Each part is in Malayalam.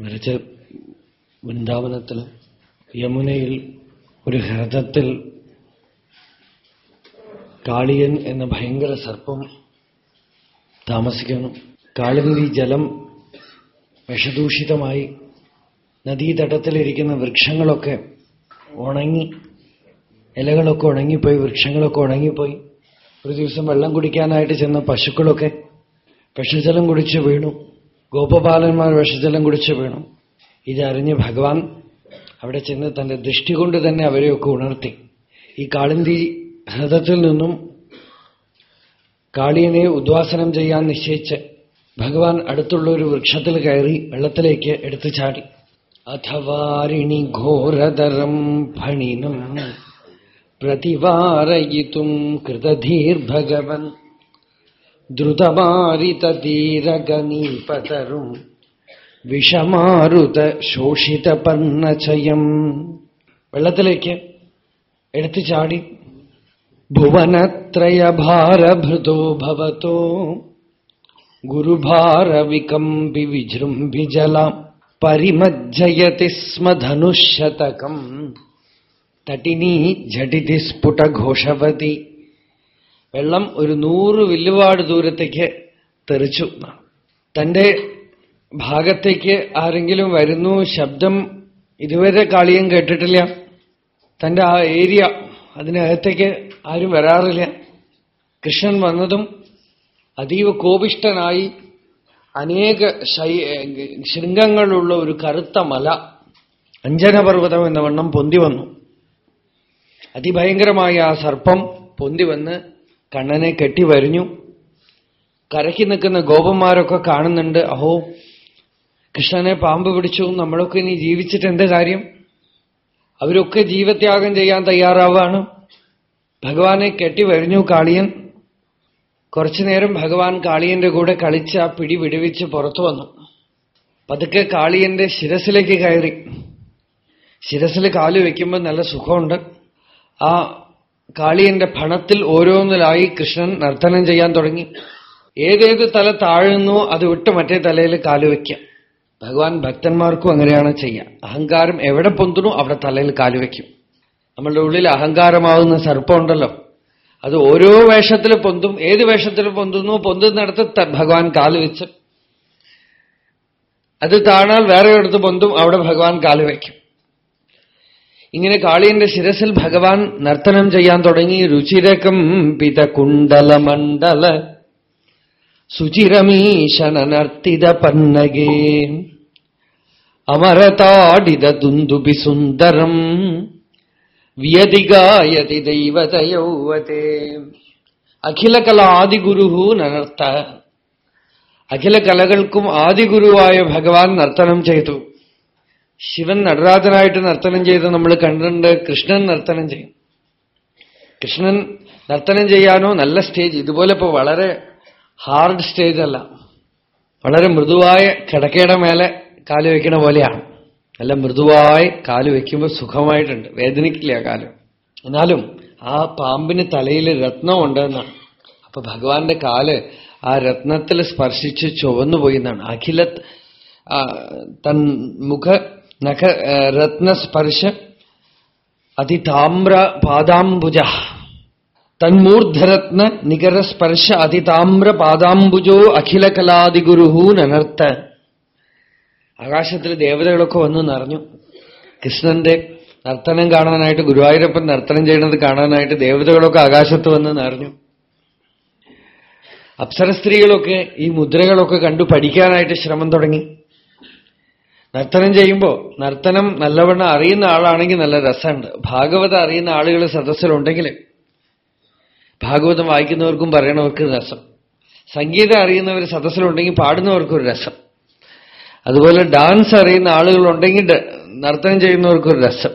മറിച്ച് വൃന്ദാവനത്തിൽ യമുനയിൽ ഒരു ഹ്രദത്തിൽ കാളിയൻ എന്ന ഭയങ്കര സർപ്പം താമസിക്കുന്നു. കാളിന്തി ജലം വിഷദൂഷിതമായി നദീതടത്തിലിരിക്കുന്ന വൃക്ഷങ്ങളൊക്കെ ഉണങ്ങി ഇലകളൊക്കെ ഉണങ്ങിപ്പോയി വൃക്ഷങ്ങളൊക്കെ ഉണങ്ങിപ്പോയി. ഒരു ദിവസം വെള്ളം കുടിക്കാനായിട്ട് ചെന്ന പശുക്കളൊക്കെ വിഷജലം കുടിച്ച് വീണു. ഗോപപാലന്മാർ വിഷജലം കുടിച്ച് വീണു. ഇതറിഞ്ഞ് ഭഗവാൻ അവിടെ ചെന്ന് തന്റെ ദൃഷ്ടി കൊണ്ട് തന്നെ അവരെയൊക്കെ ഉണർത്തി. ഈ കാളിന്തി ഹൃദത്തിൽ നിന്നും കാളിയനെ ഉദ്വാസനം ചെയ്യാൻ നിശ്ചയിച്ച് ഭഗവാൻ അടുത്തുള്ള ഒരു വൃക്ഷത്തിൽ കയറി വെള്ളത്തിലേക്ക് എടുത്തു ചാടി. അഥവാരിണി ഘോരതരം ഫണിനം പ്രതിവാരയിത്തും കൃതധീർഭഗവൻ ദ്രുതമാരിതീരഗനീപതരും വിഷമാരുത ശോഷിതപർണചയം വെള്ളത്തിലേക്ക് എടുത്തു ചാടി. ഭുവനത്രയഭാരഭൃതോ ഭവതോ. ഗുരുഭാരവികമ്പി വിജൃംഭിജലാം പരിമജ്ജയതി സ്മ ധനുശതകം തട്ടിനീ ഝടിതി സ്ഫുടഘോഷവതി. വെള്ളം ഒരു നൂറ് വില്ലുപാട് ദൂരത്തേക്ക് തെറിച്ചു. തന്റെ ഭാഗത്തേക്ക് ആരെങ്കിലും വരുന്നു ശബ്ദം ഇതുവരെ കാളിയും കേട്ടിട്ടില്ല. തന്റെ ആ ഏരിയ അതിനകത്തേക്ക് ആരും വരാറില്ല. കൃഷ്ണൻ വന്നതും അതീവ കോപിഷ്ടനായി അനേക ശൃംഗങ്ങളുള്ള ഒരു കറുത്ത മല അഞ്ജനപർവതം എന്ന വണ്ണം പൊന്തി വന്നു. അതിഭയങ്കരമായ ആ സർപ്പം പൊന്തി വന്ന് കണ്ണനെ കെട്ടി വരിഞ്ഞു. കരയ്ക്ക് നിൽക്കുന്ന ഗോപന്മാരൊക്കെ കാണുന്നുണ്ട്. അഹോ കൃഷ്ണനെ പാമ്പ് പിടിച്ചു. നമ്മളൊക്കെ ഇനി ജീവിച്ചിട്ട് എന്ത് കാര്യം? അവരൊക്കെ ജീവത്യാഗം ചെയ്യാൻ തയ്യാറാവാണ്. ഭഗവാനെ കെട്ടി വരിഞ്ഞു കാളിയൻ. കുറച്ചു നേരം ഭഗവാൻ കാളിയന്റെ കൂടെ കളിച്ച് ആ പിടി വിടുവിച്ച് പുറത്തു വന്നു. പതുക്കെ കാളിയന്റെ ശിരസിലേക്ക് കയറി. ശിരസിൽ കാൽ വയ്ക്കുമ്പോൾ നല്ല സുഖമുണ്ട്. ആ കാളിയന്റെ ഭണത്തിൽ ഓരോന്നിലായി കൃഷ്ണൻ നർത്തനം ചെയ്യാൻ തുടങ്ങി. ഏതേത് തല താഴുന്നു അത് വിട്ട് മറ്റേ തലയിൽ കാലുവെക്കാം ഭഗവാൻ ഭക്തന്മാർക്കും അങ്ങനെയാണ് ചെയ്യുക. അഹങ്കാരം എവിടെ പൊന്തുന്നു അവിടെ തലയിൽ കാലുവെക്കും നമ്മളുടെ ഉള്ളിൽ അഹങ്കാരമാകുന്ന സർപ്പമുണ്ടല്ലോ. അത് ഓരോ വേഷത്തിൽ പൊന്തും ഏത് വേഷത്തിൽ പൊന്തുന്നു പൊന്തുന്നിടത്ത് ഭഗവാൻ കാലുവെച്ച് അത് താണാൽ വേറെ എടുത്ത് പൊന്തും അവിടെ ഭഗവാൻ കാലുവെക്കും ഇങ്ങനെ കാളിയന്റെ ശിരസിൽ ഭഗവാൻ നർത്തനം ചെയ്യാൻ തുടങ്ങി. രുചിരകം പിത പിതകുണ്ടലമണ്ഡല സുചിരമീശനർത്തിത പന്നഗേ അമരതാടിത ദുന്ദുബി സുന്ദരം വ്യതിഗായതി ദൈവതയൗവതേ. അഖില കല ആദിഗുരു നനർത്ത. അഖില കലകൾക്കും ആദിഗുരുവായ ഭഗവാൻ നർത്തനം ചെയ്തു. ശിവൻ നടരാജനായിട്ട് നർത്തനം ചെയ്ത് നമ്മൾ കണ്ടിട്ടുണ്ട് കൃഷ്ണൻ നർത്തനം ചെയ്യും. കൃഷ്ണൻ നർത്തനം ചെയ്യാനോ നല്ല സ്റ്റേജ് ഇതുപോലെ ഇപ്പൊ വളരെ ഹാർഡ് സ്റ്റേജ് അല്ല. വളരെ മൃദുവായ കിടക്കയുടെ മേലെ കാൽ വയ്ക്കണ പോലെയാണ്. നല്ല മൃദുവായി കാൽ വയ്ക്കുമ്പോൾ സുഖമായിട്ടുണ്ട്. വേദനിക്കില്ല കാൽ. എന്നാലും ആ പാമ്പിന് തലയിൽ രത്നം ഉണ്ടെന്നാണ് അപ്പൊ ഭഗവാന്റെ കാൽ ആ രത്നത്തിൽ സ്പർശിച്ച് ചുവന്നു പോയി എന്നാണ്. അഖില തൻ മുഖ നഖ രത്നസ്പർശ അതിതാമ്ര പാദാംബുജ. തന്മൂർധരത്ന നികരസ്പർശ അതിതാമ്ര പാദാംബുജോ അഖില കലാദിഗുരുഹു നനർത്ത. ആകാശത്തിൽ ദേവതകളൊക്കെ വന്ന് നിറഞ്ഞു. കൃഷ്ണന്റെ നർത്തനം കാണാനായിട്ട് ഗുരുവായൂരപ്പൻ നർത്തനം ചെയ്യുന്നത് കാണാനായിട്ട് ദേവതകളൊക്കെ ആകാശത്ത് വന്ന് നിറഞ്ഞു. അപ്സര സ്ത്രീകളൊക്കെ ഈ മുദ്രകളൊക്കെ കണ്ടു പഠിക്കാനായിട്ട് ശ്രമം തുടങ്ങി. നർത്തനം ചെയ്യുമ്പോൾ നർത്തനം നല്ലവണ്ണം അറിയുന്ന ആളാണെങ്കിൽ നല്ല രസമുണ്ട്. ഭാഗവതം അറിയുന്ന ആളുകൾ സദസ്സിലുണ്ടെങ്കിൽ ഭാഗവതം വായിക്കുന്നവർക്കും പറയണവർക്ക് രസം. സംഗീതം അറിയുന്നവർ സദസ്സിലുണ്ടെങ്കിൽ പാടുന്നവർക്കൊരു രസം. അതുപോലെ ഡാൻസ് അറിയുന്ന ആളുകളുണ്ടെങ്കിൽ നർത്തനം ചെയ്യുന്നവർക്കൊരു രസം.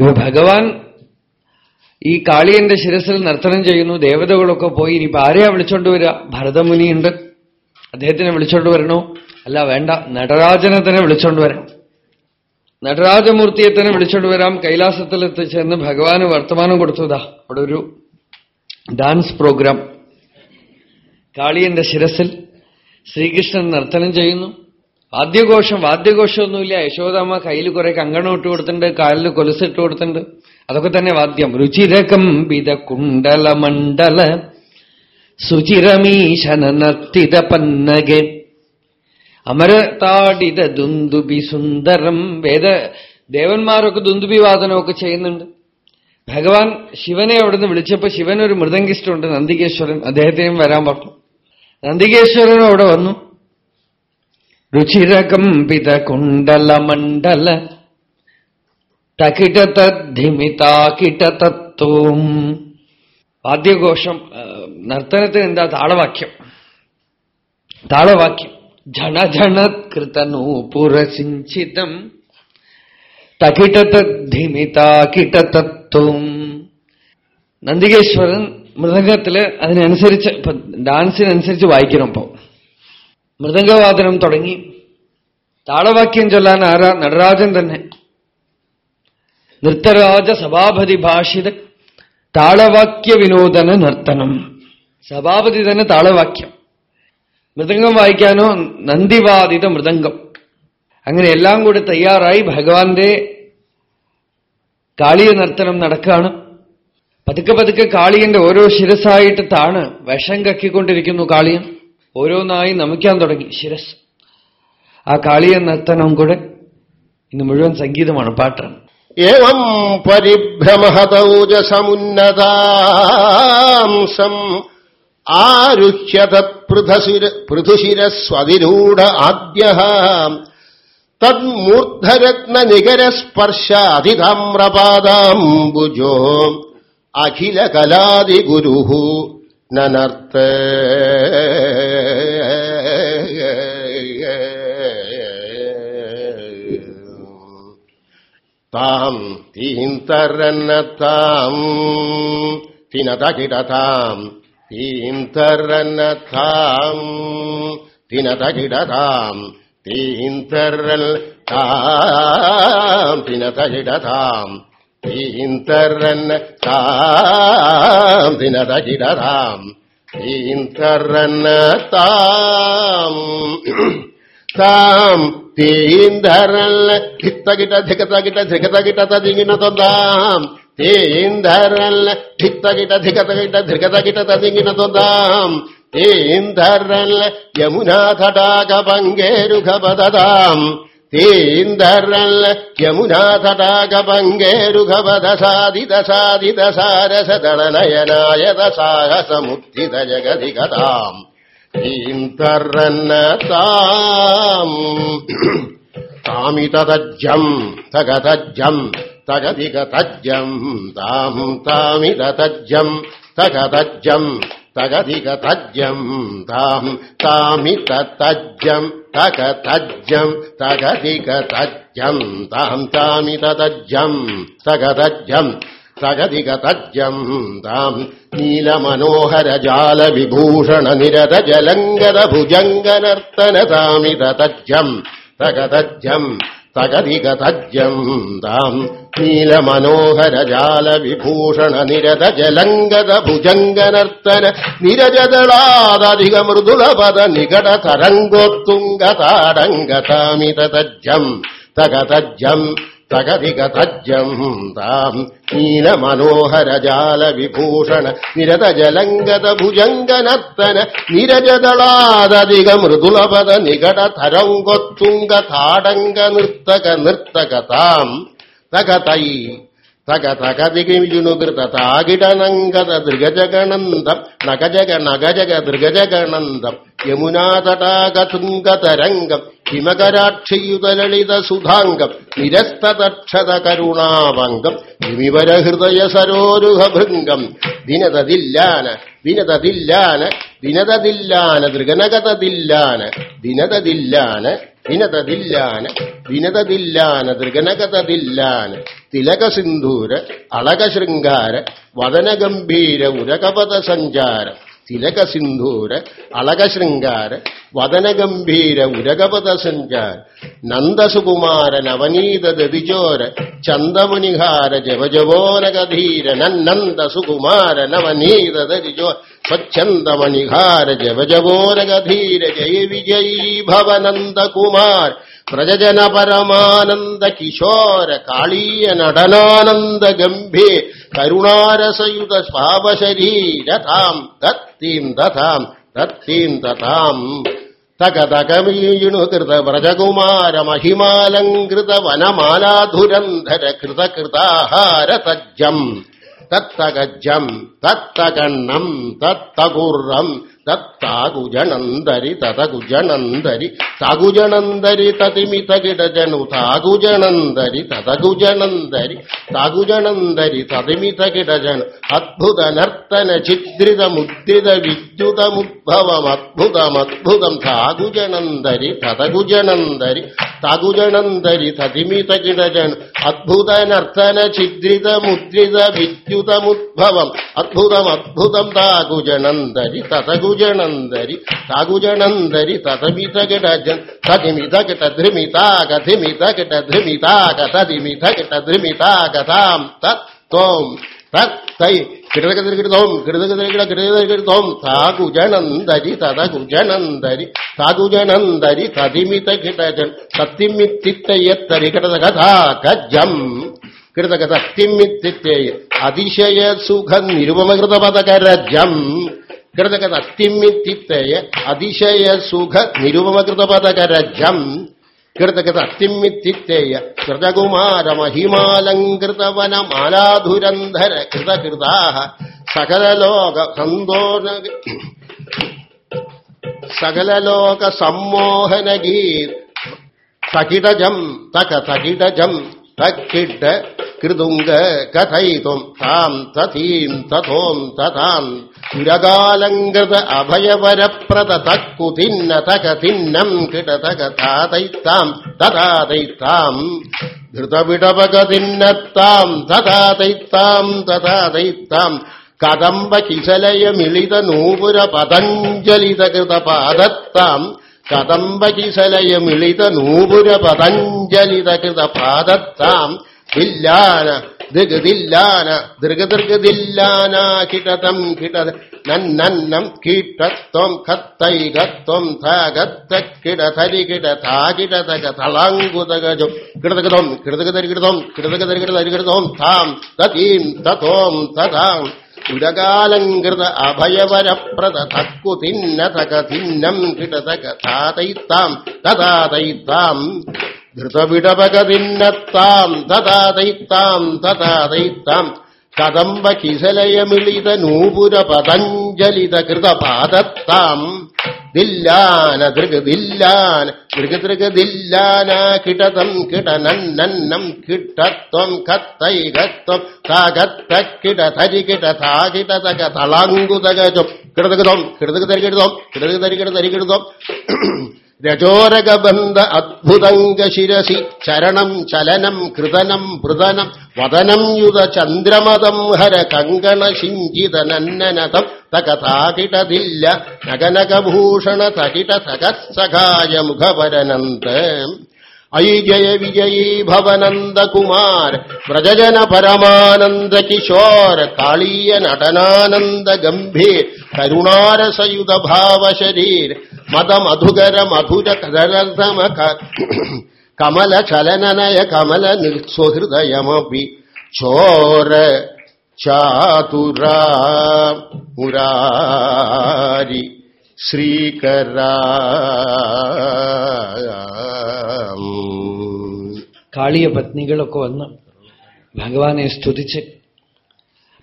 ഇവ ഭഗവാൻ ഈ കാളിയന്റെ ശിരസിൽ നർത്തനം ചെയ്യുന്നു ദേവതകളൊക്കെ പോയി ഇനിയിപ്പോ ആരെയാ വിളിച്ചോണ്ട് വരിക ഭരതമുനിയുണ്ട്. അദ്ദേഹത്തിനെ വിളിച്ചോണ്ട് വരണോ? അല്ല വേണ്ട. നടരാജനെ തന്നെ വിളിച്ചോണ്ട് വരാം. നടരാജമൂർത്തിയെ തന്നെ വിളിച്ചോണ്ട് വരാം. കൈലാസത്തിൽ എത്തിച്ചേർന്ന് ഭഗവാന് വർത്തമാനം കൊടുത്തതാ. അവിടെ ഒരു ഡാൻസ് പ്രോഗ്രാം. കാളിയന്റെ ശിരസിൽ ശ്രീകൃഷ്ണൻ നർത്തനം ചെയ്യുന്നു. വാദ്യഘോഷം വാദ്യഘോഷമൊന്നുമില്ല. യശോദാമ്മ കയ്യിൽ കുറെ കങ്കണം ഇട്ട് കൊടുത്തിട്ടുണ്ട് കാലിൽ കൊലുസിട്ട് കൊടുത്തിട്ടുണ്ട്. അതൊക്കെ തന്നെ വാദ്യം. രുചിരകം വിത കുണ്ടല മണ്ഡല സുചിരമീശന നർത്തിത പന്നകെ അമരതാടിത ദുന്ദുബി സുന്ദരം. വേദ ദേവന്മാരൊക്കെ ദുന്ദുബി വാദനമൊക്കെ ചെയ്യുന്നുണ്ട്. ഭഗവാൻ ശിവനെ അവിടുന്ന് വിളിച്ചപ്പോ ശിവൻ ഒരു മൃദംഗിസ്റ്റുണ്ട് നന്ദികേശ്വരൻ. അദ്ദേഹത്തെയും വരാൻ പറഞ്ഞു. നന്ദികേശ്വരനും അവിടെ വന്നു. രുചിരകമ്പിത കുണ്ടല മണ്ഡല തകിടതദ്ധിമിതാകിടതത്വം. വാദ്യഘോഷം നർത്തനത്തിന് എന്താ താളവാക്യം? താളവാക്യം. ഝണഝണത്കൃതനൂപുരസിഞ്ചിതം തകിടതദ്ധിമിതാകിടതത്വം. നന്ദികേശ്വരൻ മൃദംഗത്തിൽ അതിനനുസരിച്ച് ഡാൻസിനനുസരിച്ച് വായിക്കണം ഇപ്പോ. മൃദംഗവാദനം തുടങ്ങി. താളവാക്യം ചൊല്ലാൻ ആരാ? നടരാജൻ തന്നെ. നൃത്തരാജ സഭാപതി ഭാഷിത താളവാക്യ വിനോദന നർത്തനം. സഭാപതി തന്നെ താളവാക്യം. മൃദംഗം വായിക്കാനോ നന്ദിവാദിത മൃദംഗം. അങ്ങനെ എല്ലാം കൂടി തയ്യാറായി ഭഗവാന്റെ കാളിയ നർത്തനം നടക്കുകയാണ് പതുക്കെ പതുക്കെ കാളിയന്റെ ഓരോ ശിരസായിട്ട് താണ് വിഷം കക്കിക്കൊണ്ടിരിക്കുന്നു കാളിയൻ. ഓരോന്നായി നമിക്കാൻ തുടങ്ങി ശിരസ്. ആ കാളിയ നർത്തനം കൂടെ. ഇന്ന് മുഴുവൻ സംഗീതമാണ് പാട്ടാണ്. ഏവം പരിഭ്രമഹതൗജസമുന്നതാംസം ആരുഹ്യത പൃഥുശിരസ്വതിരൂഢ ആദ്യ തന്മൂർധരത്ന നികരസ്പർശാതിതാമ്രപാദാംബുജോ അഖില അഖിലകലാദിഗുരു നനർത്ത. താം തീന്തരന്നത്താം തിനതകിടതാം തീന്തരന്നത്താം തിനതകിടതാം തീന്തരൽ താം തിനതകിടതാം തീന്തരൻ താം തിനതകിടതാം തീന്തരന്നത്താം താം തേന്തരൽ ധിത്തകിട്ട ധികതകിട്ട ധികതകിട്ട തതിങ്ങിന തൊന്താം തേന്തരൽ ധിത്തകിട്ട ധികതകിട്ട തതിങ്ങിന തൊന്താം. തേന്തരൽ യമുനാ തടാക പങ്കേരുഖപദതാം തേന്തരൽ യമുനാ തടാക പങ്കേരുഖപദ സാദിത സാദിത സാരസദളനയനായത സാഹസമുദ്ധിത ജഗതികതാം ീന്തർത്താം താമിതജ്ജം തകതജ്ജം. തകതികതജ്ജം. താം താമിതജ്ജം തകതജ്ജം. തകതികതജ്ജം. താം താമിതജ്ജം തകതജ്ജം. തകതികതജ്ജം. താം താമിതജ്ജം തകതജ്ജം. തകതികതജ്ജം. താം നീലമനോഹരജാലവിഭൂഷണ നിരത ജലങ്കര നീലമനോഹരജാല വിഭൂഷണ നിരത ജലംഗത ഭുജംഗനർത്തന നിരജദളാദധിക മൃദുലപദ നികട തരംഗോത്തുംഗ തകതജ്ജം തകതികതജ്ജം താം നീലമനോഹരജാലവിഭൂഷണ നിരതജലംഗത ഭുജംഗനർത്തന നിരജദളാദധിക മൃദുലപദ നികട താടംഗ നൃത്തക നൃത്തകതാം തകതൈ തക തകതികിജുനുകൃത താകിടനങ്കത ദൃഗജഗണന്തം നഗജഗ നഗജഗ ദൃഗജഗണന്തം യമുനാതടാകതുംഗതരംഗം ഹിമകരാക്ഷിയുതലളിത സുധാംഗം നിരസ്തതക്ഷത കരുണാവംഗം ഹിമിവരഹൃദയ സരോരുഹഭൃംഗം ദിനതതില്ലാന ദിനതതില്ലാന ദിനതതില്ലാന ദൃഗനഗതതില്ലാന ദിനതതില്ലാന ദിനതതില്ലാന ദിനതതില്ലാന ദൃഗനഗതതില്ലാന തിലക സിന്ദൂര അളക ശൃംഗാര വദനഗംഭീര ഉരകപദ സഞ്ചാര തിലക സിന്ധൂര അളക ശൃംഗാര വദനഗംഭീര ഉരകപദ സഞ്ചാര നന്ദസുകുമാര നവനീത ദതിചോര ചന്ദമുനിഹാര ജവജവോനഗധീര നന്ദസുകുമാര സുകുമാര നവനീത ദതിചോ സ്വച്ഛന്ദമണിഹാര ജവജവോനഗധീര ജയ വിജയീ ഭവനന്ദകുമാർ പ്രജജന പരമാനന്ദ കിശോര കാളീയ നടനാനന്ദ ഗംഭീർ കരുണാരസയുത സ്വാവശരീരതാം ദത്തീം ദതാം ദത്തീം ദതാം. തകതകമീണുകൃത വ്രജകുമാര മഹിമാലങ്കൃത വനമാലാധുരന്ധര കൃതകൃതാഹാര തജ്ജം തത്തഗജ്ജം തത്തകണ്ണം തത്തകുർറം തത്താകുജണന്തരി തതകുജണന്തരി തകുജണന്തരി തതിമിത കിടജനു താകുജണന്തരി തതകുജണന്തരി തകുജണന്തരി തതിമിത കിടജനു അദ്ഭുത നർത്തന ചിദ്രിത മുദ്രിത വിദ്യുതമുദ്ഭവം അദ്ഭുതമദ്ഭുതം താകുജണന്തരി തതകുജണന്തരി തകുജണന്തരി തതിമിത കിടജനു അദ്ഭുത നർത്തന ചിദ്രിത മുദ്രിത വിദ്യുതമുദ്ഭവം അദ്ഭുതമദ്ഭുതം താകുജണന്തരി തതിമിത കിട ധൃമിതാക ധിമിത കിട ധൃമിതാക തതിമിത കിട ധൃമിതാക താം തത്വം തൈ കിടകൃതോം കിടകൃത കിടകൃതോം താകുജണന്തരി തതകുജണന്തരി താകുജണന്തരി തതിമിത കിടജൻ സത്തിമിത്തിത്തയ്യത്തരി കിടത കഥാ ഗജം കൃതക തത്തിമിത്തിത്തേയ അതിശയ സുഖ നിരുപമകൃതപദകരജം കൃതക തത്തിമിത്തിത്തേയ അതിശയ സുഖ നിരുപമകൃതപദകരജം കൃതകത അത്തിമ്മിത്തിത്തേയ കൃതകുമാര മഹിമാലങ്കൃതവന കൃതകൃതാ സകലലോക സന്തോഷ സകലലോക സമ്മോഹനഗീർ തകിടജം തക തകിടജം തക്കിട കൃതുങ്ക കഥയിതും താം തഥീം തഥോം തഥാം. സുരകാലങ്കൃത അഭയവരപ്രത തക്കു തിന്ന തക തിന്നം കിട തക താതൈത്താം തഥാതൈത്താം ധൃതവിടപകതിന്നത്താം തഥാതൈത്താം തഥാതൈത്താം കദംബ കിശലയ മിളിത നൂപുര പതഞ്ജലിത കൃത പാദത്താം കദംബ കിശലയ മിളിത നൂപുര പതഞ്ജലിത കൃത പാദത്താം ില്ലാന ദൃഗതില്ലാന ദൃഗദൃഗതില്ലാന കിടതം കിട നന്നം കീട്ടത്വം കത്തൈകത്വം ധഗത്ത കിട ധരി കിട ധാ കിട തക തളാങ്കുതകജം കിടതകതോം കിടതകതരികിടതോം കിടതകതരികിടതരികിടതോം താം തതീം തതോം തഥാം ഉരകാലങ്കൃത അഭയവരപ്രദ തക്കു തിന്ന തക തിന്നം കിടതക താതൈത്താം തഥാതൈത്താം ധൃതവിടപകതിന്നത്താം തഥാതൈത്താം തഥാതൈത്താം കദംബ കിസലയമിളിത നൂപുര പതഞ്ജലിത കൃതപാദത്താം. ദില്ലാന ദൃഗദില്ലാന ദൃഗദൃഗദില്ലാന കിടതം കിടനന്നം കിട്ടത്വം കത്തൈകത്വം താകത്ത കിട ധരി കിട താ കിടതക തളാങ്കുതകജം കിടതകതോം കിടതകതരികിടതോം കിടതകതരികിടതരികിടതോം രജോരകബന്ധ അദ്ഭുതംഗ ശിരസി ചരണം ചലനം കൃതനം പൃതനം വദനം യുത ചന്ദ്രമതം ഹര കങ്കണ ശിഞ്ചിത നന്നനതം. തകതാകിടതില്ല നഗനകഭൂഷണ തകിട തകസഖായ മുഖപരനന്ത ഐ ജയ വിജയീ ഭവനന്ദകുമാർ വ്രജജന പരമാനന്ദ കിശോർ കാളീയ നടനാനന്ദ ഗംഭീർ കരുണാരസയുത ഭാവശരീർ മതമധുകര മധുര കദരതമ കമല ചലനനയ കമല നിസ്വഹൃദയമപി ചോര ചാതുരാ മുരാരി ശ്രീകര. കാളിയ പത്നികളൊക്കെ വന്ന് ഭഗവാനെ സ്തുതിച്ച്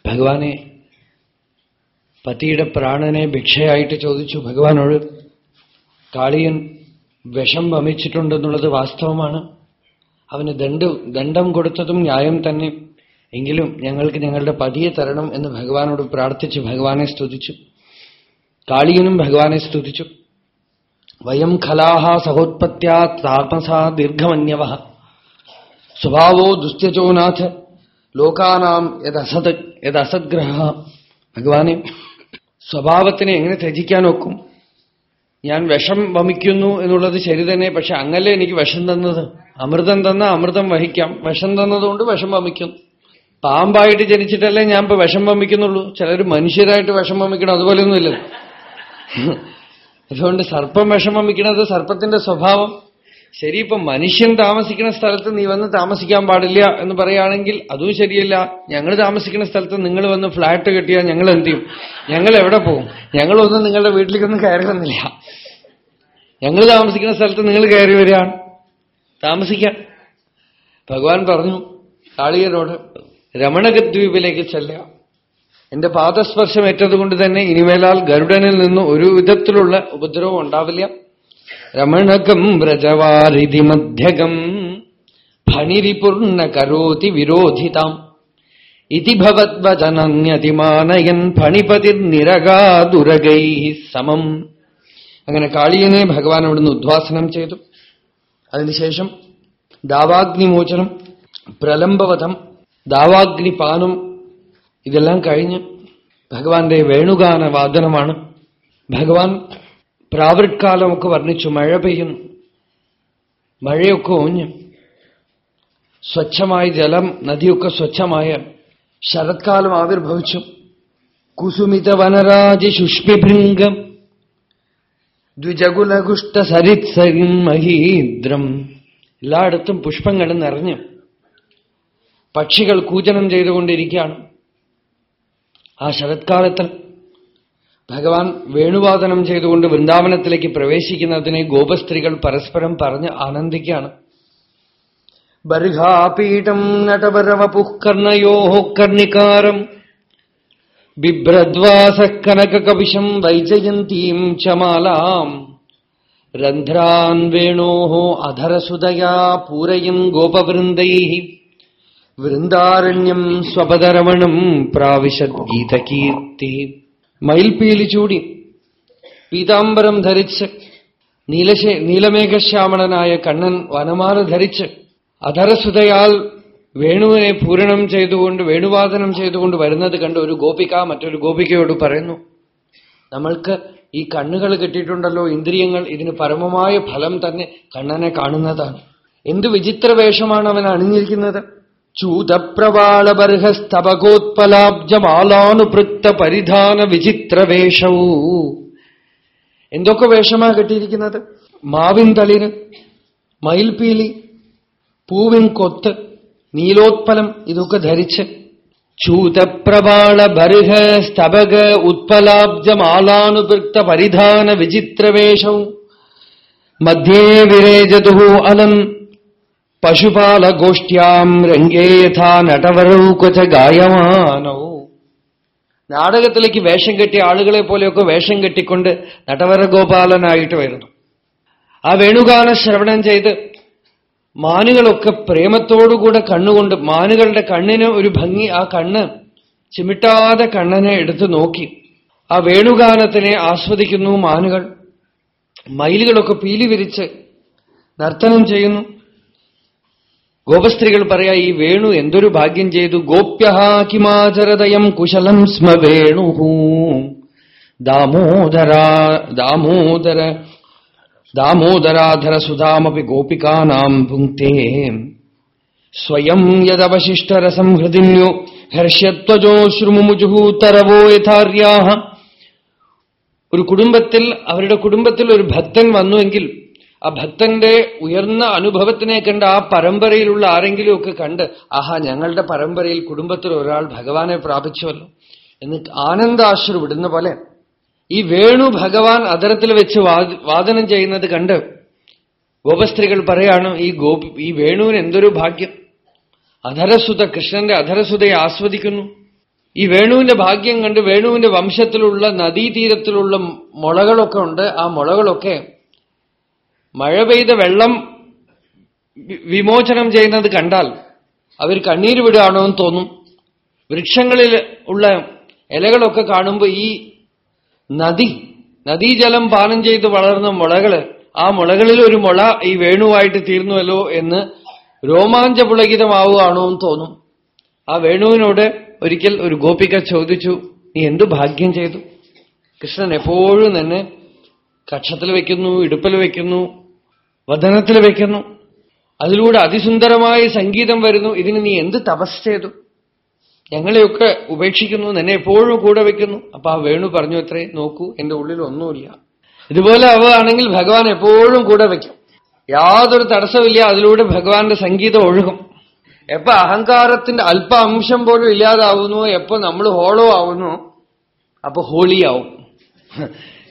ഭഗവാനെ പതിയുടെ പ്രാണനെ ഭിക്ഷയായിട്ട് ചോദിച്ചു ഭഗവാനോട് കാളിയൻ വിഷം വമിച്ചിട്ടുണ്ടെന്നുള്ളത് വാസ്തവമാണ്. അവന് ദണ്ട് ദണ്ഡം കൊടുത്തതും ന്യായം തന്നെ. എങ്കിലും ഞങ്ങൾക്ക് ഞങ്ങളുടെ പതിയെ തരണം എന്ന് ഭഗവാനോട് പ്രാർത്ഥിച്ച് ഭഗവാനെ സ്തുതിച്ചു. കാളിയനും ഭഗവാനെ സ്തുതിച്ചു. വയം ഖലാഹ സഹോത്പത്യാ താപസാ ദീർഘമന്യവ. സ്വഭാവോ ദുസ്ത്യജോനാഥ് ലോകാനാം യദസത് യദസദ്ഗ്രഹ. ഭഗവാനെ സ്വഭാവത്തിനെ എങ്ങനെ ത്യജിക്കാൻ ഒക്കും? ഞാൻ വിഷം വമിക്കുന്നു എന്നുള്ളത് ശരി തന്നെ പക്ഷെ അങ്ങല്ലേ എനിക്ക് വിഷം തന്നത്? അമൃതം തന്ന അമൃതം വഹിക്കാം. വിഷം തന്നതുകൊണ്ട് വിഷം വമിക്കും. പാമ്പായിട്ട് ജനിച്ചിട്ടല്ലേ ഞാൻ ഇപ്പൊ വിഷം വമിക്കുന്നുള്ളൂ. ചിലർ മനുഷ്യരായിട്ട് വിഷം വമിക്കണം അതുപോലെയൊന്നുമില്ല അതുകൊണ്ട് സർപ്പം വിഷം വമിക്കണത് സർപ്പത്തിന്റെ സ്വഭാവം. ശരി ഇപ്പൊ മനുഷ്യൻ താമസിക്കുന്ന സ്ഥലത്ത് നീ വന്ന് താമസിക്കാൻ പാടില്ല എന്ന് പറയുകയാണെങ്കിൽ അതും ശരിയല്ല. ഞങ്ങൾ താമസിക്കുന്ന സ്ഥലത്ത് നിങ്ങൾ വന്ന് ഫ്ലാറ്റ് കെട്ടിയാൽ ഞങ്ങൾ എന്ത് ചെയ്യും? ഞങ്ങൾ എവിടെ പോകും? ഞങ്ങളൊന്നും നിങ്ങളുടെ വീട്ടിലേക്കൊന്നും കയറുന്നില്ല ഞങ്ങൾ താമസിക്കുന്ന സ്ഥലത്ത് നിങ്ങൾ കയറി വരികയാണ്. താമസിക്കാൻ ഭഗവാൻ പറഞ്ഞു കാളിയനോട് രമണകദ്വീപിലേക്ക് ചെല്ലുക. എന്റെ പാദസ്പർശം ഏറ്റതുകൊണ്ട് തന്നെ ഇനിമേലാൽ ഗരുഡനിൽ നിന്ന് ഒരു വിധത്തിലുള്ള ഉപദ്രവം ഉണ്ടാവില്ല. രമണകം വ്രജവാരിധി മധ്യകം. ഫണിരിപൂർണ കരോതി വിരോധിതാം. ഇതി ഭവദ്വചനന്യതിമാനയൻ ഫണിപതിർനിരകാതുരകൈ സമം. അങ്ങനെ കാളിയനെ ഭഗവാൻ അവിടുന്ന് ഉദ്വാസനം ചെയ്തു. അതിനുശേഷം ദാവാഗ്നിമോചനം പ്രലംബവധം ദാവാഗ്നിപാനം ഇതെല്ലാം കഴിഞ്ഞ് ഭഗവാന്റെ വേണുഗാന വാദനമാണ് ഭഗവാൻ പ്രാവൃക്കാലമൊക്കെ വർണിച്ചു. മഴ പെയ്യുന്നു മഴയൊക്കെ ഓഞ്ഞ് സ്വച്ഛമായ ജലം നദിയൊക്കെ സ്വച്ഛമായ ശരത്കാലം ആവിർഭവിച്ചു. കുസുമിത വനരാജ ശുഷ്പിഭൃംഗം. ദ്വിജകുലകുഷ്ട സരിത്സരിൻ മഹീദ്രം എല്ലായിടത്തും പുഷ്പങ്ങൾ നിറഞ്ഞു പക്ഷികൾ കൂജനം ചെയ്തുകൊണ്ടിരിക്കുകയാണ്. ആ ശരത്കാലത്തിൽ ഭഗവാൻ വേണുവാദനം ചെയ്തുകൊണ്ട് വൃന്ദാവനത്തിലേക്ക് പ്രവേശിക്കുന്നതിനെ ഗോപസ്ത്രീകൾ പരസ്പരം പറഞ്ഞ് ആനന്ദിക്കുകയാണ്. ബർഹാപീഠം നടവരവപുഃകർണയോ കർണികാരം. ബിഭ്രദ്വാസ കനകകപിശം വൈജയന്തീം ചമാലാം. രന്ധ്രാൻ വേണോ അധരസുതയാ പൂരയൻ ഗോപവൃന്ദൈ. വൃന്ദാരണ്യം സ്വപദരമണം പ്രാവിശത് മയിൽപീലി ചൂടി പീതാംബരം ധരിച്ച് നീലശേ നീലമേഘശ്യാമളനായ കണ്ണൻ വനമാല ധരിച്ച് അധരസുതയാൽ വേണുവിനെ പൂരണം ചെയ്തുകൊണ്ട് വേണുവാദനം ചെയ്തുകൊണ്ട് വരുന്നത് കണ്ട് ഒരു ഗോപിക മറ്റൊരു ഗോപികയോട് പറയുന്നു നമ്മൾക്ക് ഈ കണ്ണുകൾ കിട്ടിയിട്ടുണ്ടല്ലോ ഇന്ദ്രിയങ്ങൾ ഇതിന് പരമമായ ഫലം തന്നെ കണ്ണനെ കാണുന്നതാണ്. എന്ത് വിചിത്ര വേഷമാണ് അവൻ അണിഞ്ഞിരിക്കുന്നത്? ചൂതപ്രവാളബർഹസ്തപകോത്പലാബ്ജമാലാനുപൃക്ത പരിധാന വിചിത്ര വേഷവും എന്തൊക്കെ വേഷമാ കെട്ടിയിരിക്കുന്നത്? മാവിൻ തളിര് മയിൽപീലി പൂവിൻ കൊത്ത് നീലോത്പലം ഇതൊക്കെ ധരിച്ച് ചൂതപ്രവാള ബർഹ സ്തബക ഉത്പലാബ്ജമാലാനുപൃക്ത പരിധാന വിചിത്രവേഷവും മധ്യേ വിരേജതു അലം പശുപാലഗോഷ്ഠ്യാം രംഗേ യഥാ നടവരൗ കൊച്ച ഗായമാനോ. നാടകത്തിലേക്ക് വേഷം കെട്ടിയ ആളുകളെ പോലെയൊക്കെ വേഷം കെട്ടിക്കൊണ്ട് നടവര ഗോപാലനായിട്ട് വരുന്നു. ആ വേണുഗാന ശ്രവണം ചെയ്ത് മാനുകളൊക്കെ പ്രേമത്തോടുകൂടെ കണ്ണുകൊണ്ട് മാനുകളുടെ കണ്ണിന് ഒരു ഭംഗി ആ കണ്ണ് ചിമിട്ടാതെ കണ്ണനെ എടുത്തു നോക്കി. ആ വേണുഗാനത്തിനെ ആസ്വദിക്കുന്നു മാനുകൾ. മയിലുകളൊക്കെ പീലി വിരിച്ച് നർത്തനം ചെയ്യുന്നു. ഗോപസ്ത്രീകൾ പറയാ ഈ വേണു എന്തൊരു ഭാഗ്യം ചെയ്തു? ഗോപ്യ കിമാചരതയം കുശലം സ്മ വേണു ദാമോദരാ ദാമോദര ദാമോദരാധര സുധാമപി ഗോപികാനാം ഭുങ്ക്തേ സ്വയം യദവശിഷ്ടരസം ഹൃദിന്യോ ഹർഷ്യത്വജോ ശ്രുമുമുജുഹൂത്തരവോ യഥാര്യാ ഒരു കുടുംബത്തിൽ അവരുടെ കുടുംബത്തിൽ ഒരു ഭക്തൻ വന്നുവെങ്കിൽ ആ ഭക്തന്റെ ഉയർന്ന അനുഭവത്തിനെ കണ്ട് ആ പരമ്പരയിലുള്ള ആരെങ്കിലുമൊക്കെ കണ്ട് ആഹാ ഞങ്ങളുടെ പരമ്പരയിൽ കുടുംബത്തിൽ ഒരാൾ ഭഗവാനെ പ്രാപിച്ചുവല്ലോ. എന്ന് ആനന്ദാശ്രു വിടുന്ന പോലെ ഈ വേണു ഭഗവാൻ അതരത്തിൽ വെച്ച് വാദനം ചെയ്യുന്നത് കണ്ട് ഗോപസ്ത്രീകൾ പറയാണ് ഈ ഗോപി ഈ വേണുവിന് എന്തൊരു ഭാഗ്യം. അധരസുത കൃഷ്ണന്റെ അധരസുതയെ ആസ്വദിക്കുന്നു. ഈ വേണുവിന്റെ ഭാഗ്യം കണ്ട് വേണുവിന്റെ വംശത്തിലുള്ള നദീതീരത്തിലുള്ള മുളകളൊക്കെ ഉണ്ട്. ആ മുളകളൊക്കെ മഴ പെയ്ത വെള്ളം വിമോചനം ചെയ്യുന്നത് കണ്ടാൽ അവർ കണ്ണീര് വിടുകയാണോ എന്ന് തോന്നും. വൃക്ഷങ്ങളിൽ ഉള്ള ഇലകളൊക്കെ കാണുമ്പോൾ ഈ നദി നദീജലം പാനം ചെയ്ത് വളർന്ന മുളകൾ ആ മുളകളിൽ ഒരു മുള ഈ വേണുവായിട്ട് തീർന്നുവല്ലോ എന്ന് രോമാഞ്ചപുളകിതമാവുകയാണോ എന്ന് തോന്നും. ആ വേണുവിനോട് ഒരിക്കൽ ഒരു ഗോപിക ചോദിച്ചു നീ എന്തു ഭാഗ്യം ചെയ്തു? കൃഷ്ണൻ എപ്പോഴും തന്നെ കക്ഷത്തിൽ വയ്ക്കുന്നു ഇടുപ്പിൽ വയ്ക്കുന്നു വദനത്തിൽ വയ്ക്കുന്നു അതിലൂടെ അതിസുന്ദരമായ സംഗീതം വരുന്നു. ഇതിന് നീ എന്ത് തപസ് ചെയ്തു? ഞങ്ങളെയൊക്കെ ഉപേക്ഷിക്കുന്നു നിന്നെ എപ്പോഴും കൂടെ വെക്കുന്നു. അപ്പൊ ആ വേണു പറഞ്ഞു അത്രേ നോക്കൂ എന്റെ ഉള്ളിൽ ഒന്നുമില്ല. ഇതുപോലെ ആവുകയാണെങ്കിൽ ഭഗവാൻ എപ്പോഴും കൂടെ വയ്ക്കും യാതൊരു തടസ്സമില്ല അതിലൂടെ ഭഗവാന്റെ സംഗീതം ഒഴുകും. എപ്പോ അഹങ്കാരത്തിന്റെ അല്പ അംശം പോലും ഇല്ലാതാവുന്നു എപ്പോ നമ്മൾ ഹോളോ ആവുന്നു അപ്പൊ ഹോളിയാവും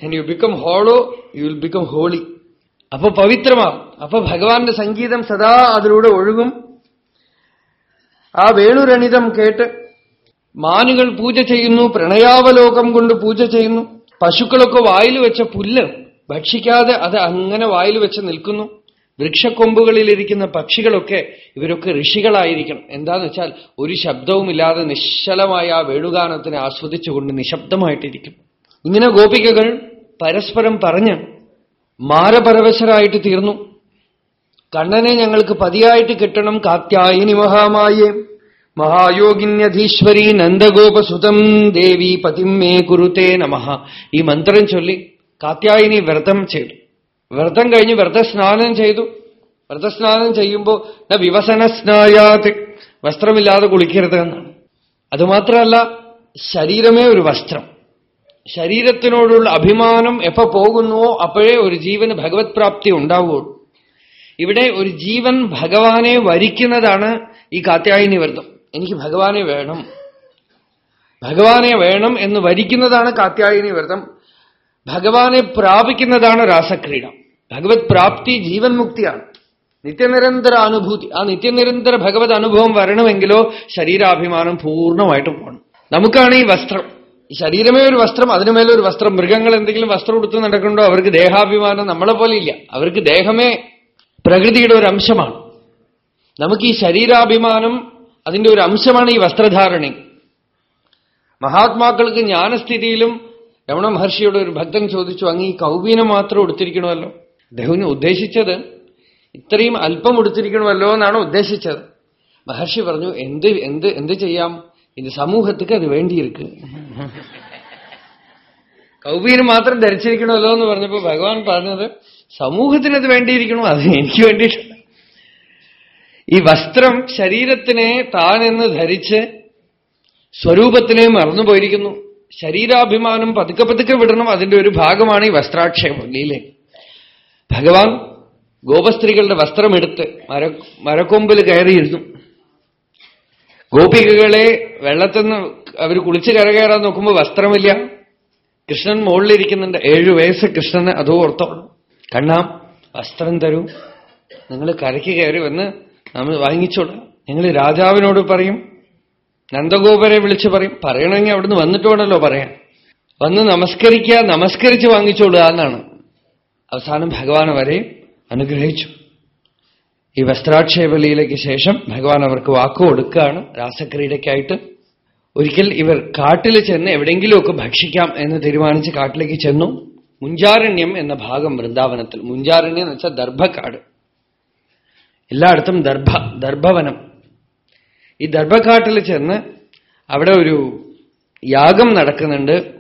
and you become hollow you will become holy അപ്പൊ പവിത്രമാവും. അപ്പൊ ഭഗവാന്റെ സംഗീതം സദാ അതിലൂടെ ഒഴുകും. ആ വേണുരണിതം കേട്ട് മാനുകൾ പൂജ ചെയ്യുന്നു പ്രണയാവലോകം കൊണ്ട് പൂജ ചെയ്യുന്നു. പശുക്കളൊക്കെ വായിൽ വെച്ച പുല്ല് ഭക്ഷിക്കാതെ അത് അങ്ങനെ വായിൽ വെച്ച് നിൽക്കുന്നു. വൃക്ഷക്കൊമ്പുകളിലിരിക്കുന്ന പക്ഷികളൊക്കെ ഇവരൊക്കെ ഋഷികളായിരിക്കണം. എന്താന്ന് വെച്ചാൽ ഒരു ശബ്ദവുമില്ലാതെ നിശ്ചലമായ ആ വേണുഗാനത്തിനെ ആസ്വദിച്ചുകൊണ്ട് നിശബ്ദമായിട്ടിരിക്കും. ഇങ്ങനെ ഗോപികകൾ പരസ്പരം പറഞ്ഞ് മാരപരവശരായിട്ട് തീർന്നു. കണ്ണനെ ഞങ്ങൾക്ക് പതിയായിട്ട് കിട്ടണം കാത്യായനി മഹാമായേ. മഹായോഗിന്യധീശ്വരി നന്ദഗോപസുതം ദേവി പതിം മേ കുരുത്തേ നമ. ഈ മന്ത്രം ചൊല്ലി കാത്യായനി വ്രതം ചെയ്തു. വ്രതം കഴിഞ്ഞ് വ്രതസ്നാനം ചെയ്തു. വ്രതസ്നാനം ചെയ്യുമ്പോ ന വിവസന സ്നായാത്. വസ്ത്രമില്ലാതെ കുളിക്കരുത് എന്നാണ്. അതുമാത്രമല്ല ശരീരമേ ഒരു വസ്ത്രം. ശരീരത്തിനോടുള്ള അഭിമാനം എപ്പോ പോകുന്നുവോ അപ്പോഴേ ഒരു ജീവന് ഭഗവത് പ്രാപ്തി ഉണ്ടാവുകയുള്ളൂ. ഇവിടെ ഒരു ജീവൻ ഭഗവാനെ വരിക്കുന്നതാണ് ഈ കാത്യായനി വ്രതം. എനിക്ക് ഭഗവാനെ വേണം. ഭഗവാനെ വേണം എന്ന് വരിക്കുന്നതാണ് കാത്യായനി വ്രതം. ഭഗവാനെ പ്രാപിക്കുന്നതാണ് രാസക്രീഡ. ഭഗവത് പ്രാപ്തി ജീവൻ മുക്തിയാണ്. നിത്യനിരന്തര അനുഭൂതി. ആ നിത്യനിരന്തര ഭഗവത് അനുഭവം വരണമെങ്കിലോ ശരീരാഭിമാനം പൂർണമായിട്ടും പോകണം നമുക്കാണ് ഈ വസ്ത്രം. ശരീരമേ ഒരു വസ്ത്രം അതിനുമേലെ ഒരു വസ്ത്രം മൃഗങ്ങൾ എന്തെങ്കിലും വസ്ത്രം ഉടുത്ത് നടക്കുന്നുണ്ടോ? അവർക്ക് ദേഹാഭിമാനം നമ്മളെ പോലെ ഇല്ല. അവർക്ക് ദേഹമേ പ്രകൃതിയുടെ ഒരു അംശമാണ്. നമുക്ക് ഈ ശരീരാഭിമാനം അതിന്റെ ഒരു അംശമാണ് ഈ വസ്ത്രധാരണി. മഹാത്മാക്കൾക്ക് ജ്ഞാനസ്ഥിതിയിലും രമണ മഹർഷിയോട് ഒരു ഭക്തൻ ചോദിച്ചു അങ്ങ് ഈ കൗബീനം മാത്രം എടുത്തിരിക്കണമല്ലോ അദ്ദേഹം ഉദ്ദേശിച്ചത് ഇത്രയും അല്പം എടുത്തിരിക്കണമല്ലോ എന്നാണ് ഉദ്ദേശിച്ചത്. മഹർഷി പറഞ്ഞു എന്ത് എന്ത് എന്ത് ചെയ്യാം? இந்த സമൂഹத்துக்கு അത് വേണ്ടിയിருக்கு. കൗബീന് മാത്രം ധരിച്ചിരിക്കണമല്ലോ എന്ന് പറഞ്ഞപ്പോൾ ഭഗവാൻ പറഞ്ഞത് സമൂഹത്തിന് അത് വേണ്ടിയിരിക്കണോ? അത് എനിക്ക് വേണ്ടിയിട്ടില്ല. ഈ വസ്ത്രം ശരീരത്തിനെ താനെന്ന് ധരിച്ച് സ്വരൂപത്തിനെ മറന്നുപോയിരിക്കുന്നു ശരീരാഭിമാനം പതുക്കെ പതുക്കെ വിടണം. അതിന്റെ ഒരു ഭാഗമാണ് ഈ വസ്ത്രാക്ഷേപം ലീലെ. ഭഗവാൻ ഗോപസ്ത്രീകളുടെ വസ്ത്രമെടുത്ത് മര മരക്കൊമ്പിൽ കയറിയിരുന്നു. ഗോപികകളെ വെള്ളത്തിന്ന് അവർ കുളിച്ച് കരകയറാൻ നോക്കുമ്പോൾ വസ്ത്രമില്ല. കൃഷ്ണൻ മുകളിലിരിക്കുന്നുണ്ട്. ഏഴു വയസ്സ് കൃഷ്ണന് അതോ ഓർത്തോളൂ. കണ്ണാം വസ്ത്രം തരൂ. നിങ്ങൾ കരയ്ക്ക് കയറി വന്ന് നമ്മൾ വാങ്ങിച്ചോളാം. നിങ്ങൾ രാജാവിനോട് പറയും. നന്ദഗോപരെ വിളിച്ച് പറയും. പറയണമെങ്കിൽ അവിടുന്ന് വന്നിട്ട് വേണമല്ലോ പറയാൻ. വന്ന് നമസ്കരിക്കുക നമസ്കരിച്ച് വാങ്ങിച്ചോളുക എന്നാണ്. അവസാനം ഭഗവാൻ വരെ അനുഗ്രഹിച്ചു. ഈ വസ്ത്രാക്ഷേപലിയിലേക്ക് ശേഷം ഭഗവാൻ അവർക്ക് വാക്കു കൊടുക്കുകയാണ്. രാസക്രീഡയ്ക്കായിട്ട്. ഒരിക്കൽ ഇവർ കാട്ടിൽ ചെന്ന് എവിടെയെങ്കിലുമൊക്കെ ഭക്ഷിക്കാം എന്ന് തീരുമാനിച്ച് കാട്ടിലേക്ക് ചെന്നു. മുഞ്ചാരണ്യം എന്ന ഭാഗം വൃന്ദാവനത്തിൽ. മുഞ്ചാരണ്യം എന്ന് വെച്ചാൽ ദർഭക്കാട്. എല്ലായിടത്തും ദർഭ ദർഭവനം. ഈ ദർഭക്കാട്ടിൽ ചെന്ന് അവിടെ ഒരു യാഗം നടക്കുന്നുണ്ട്.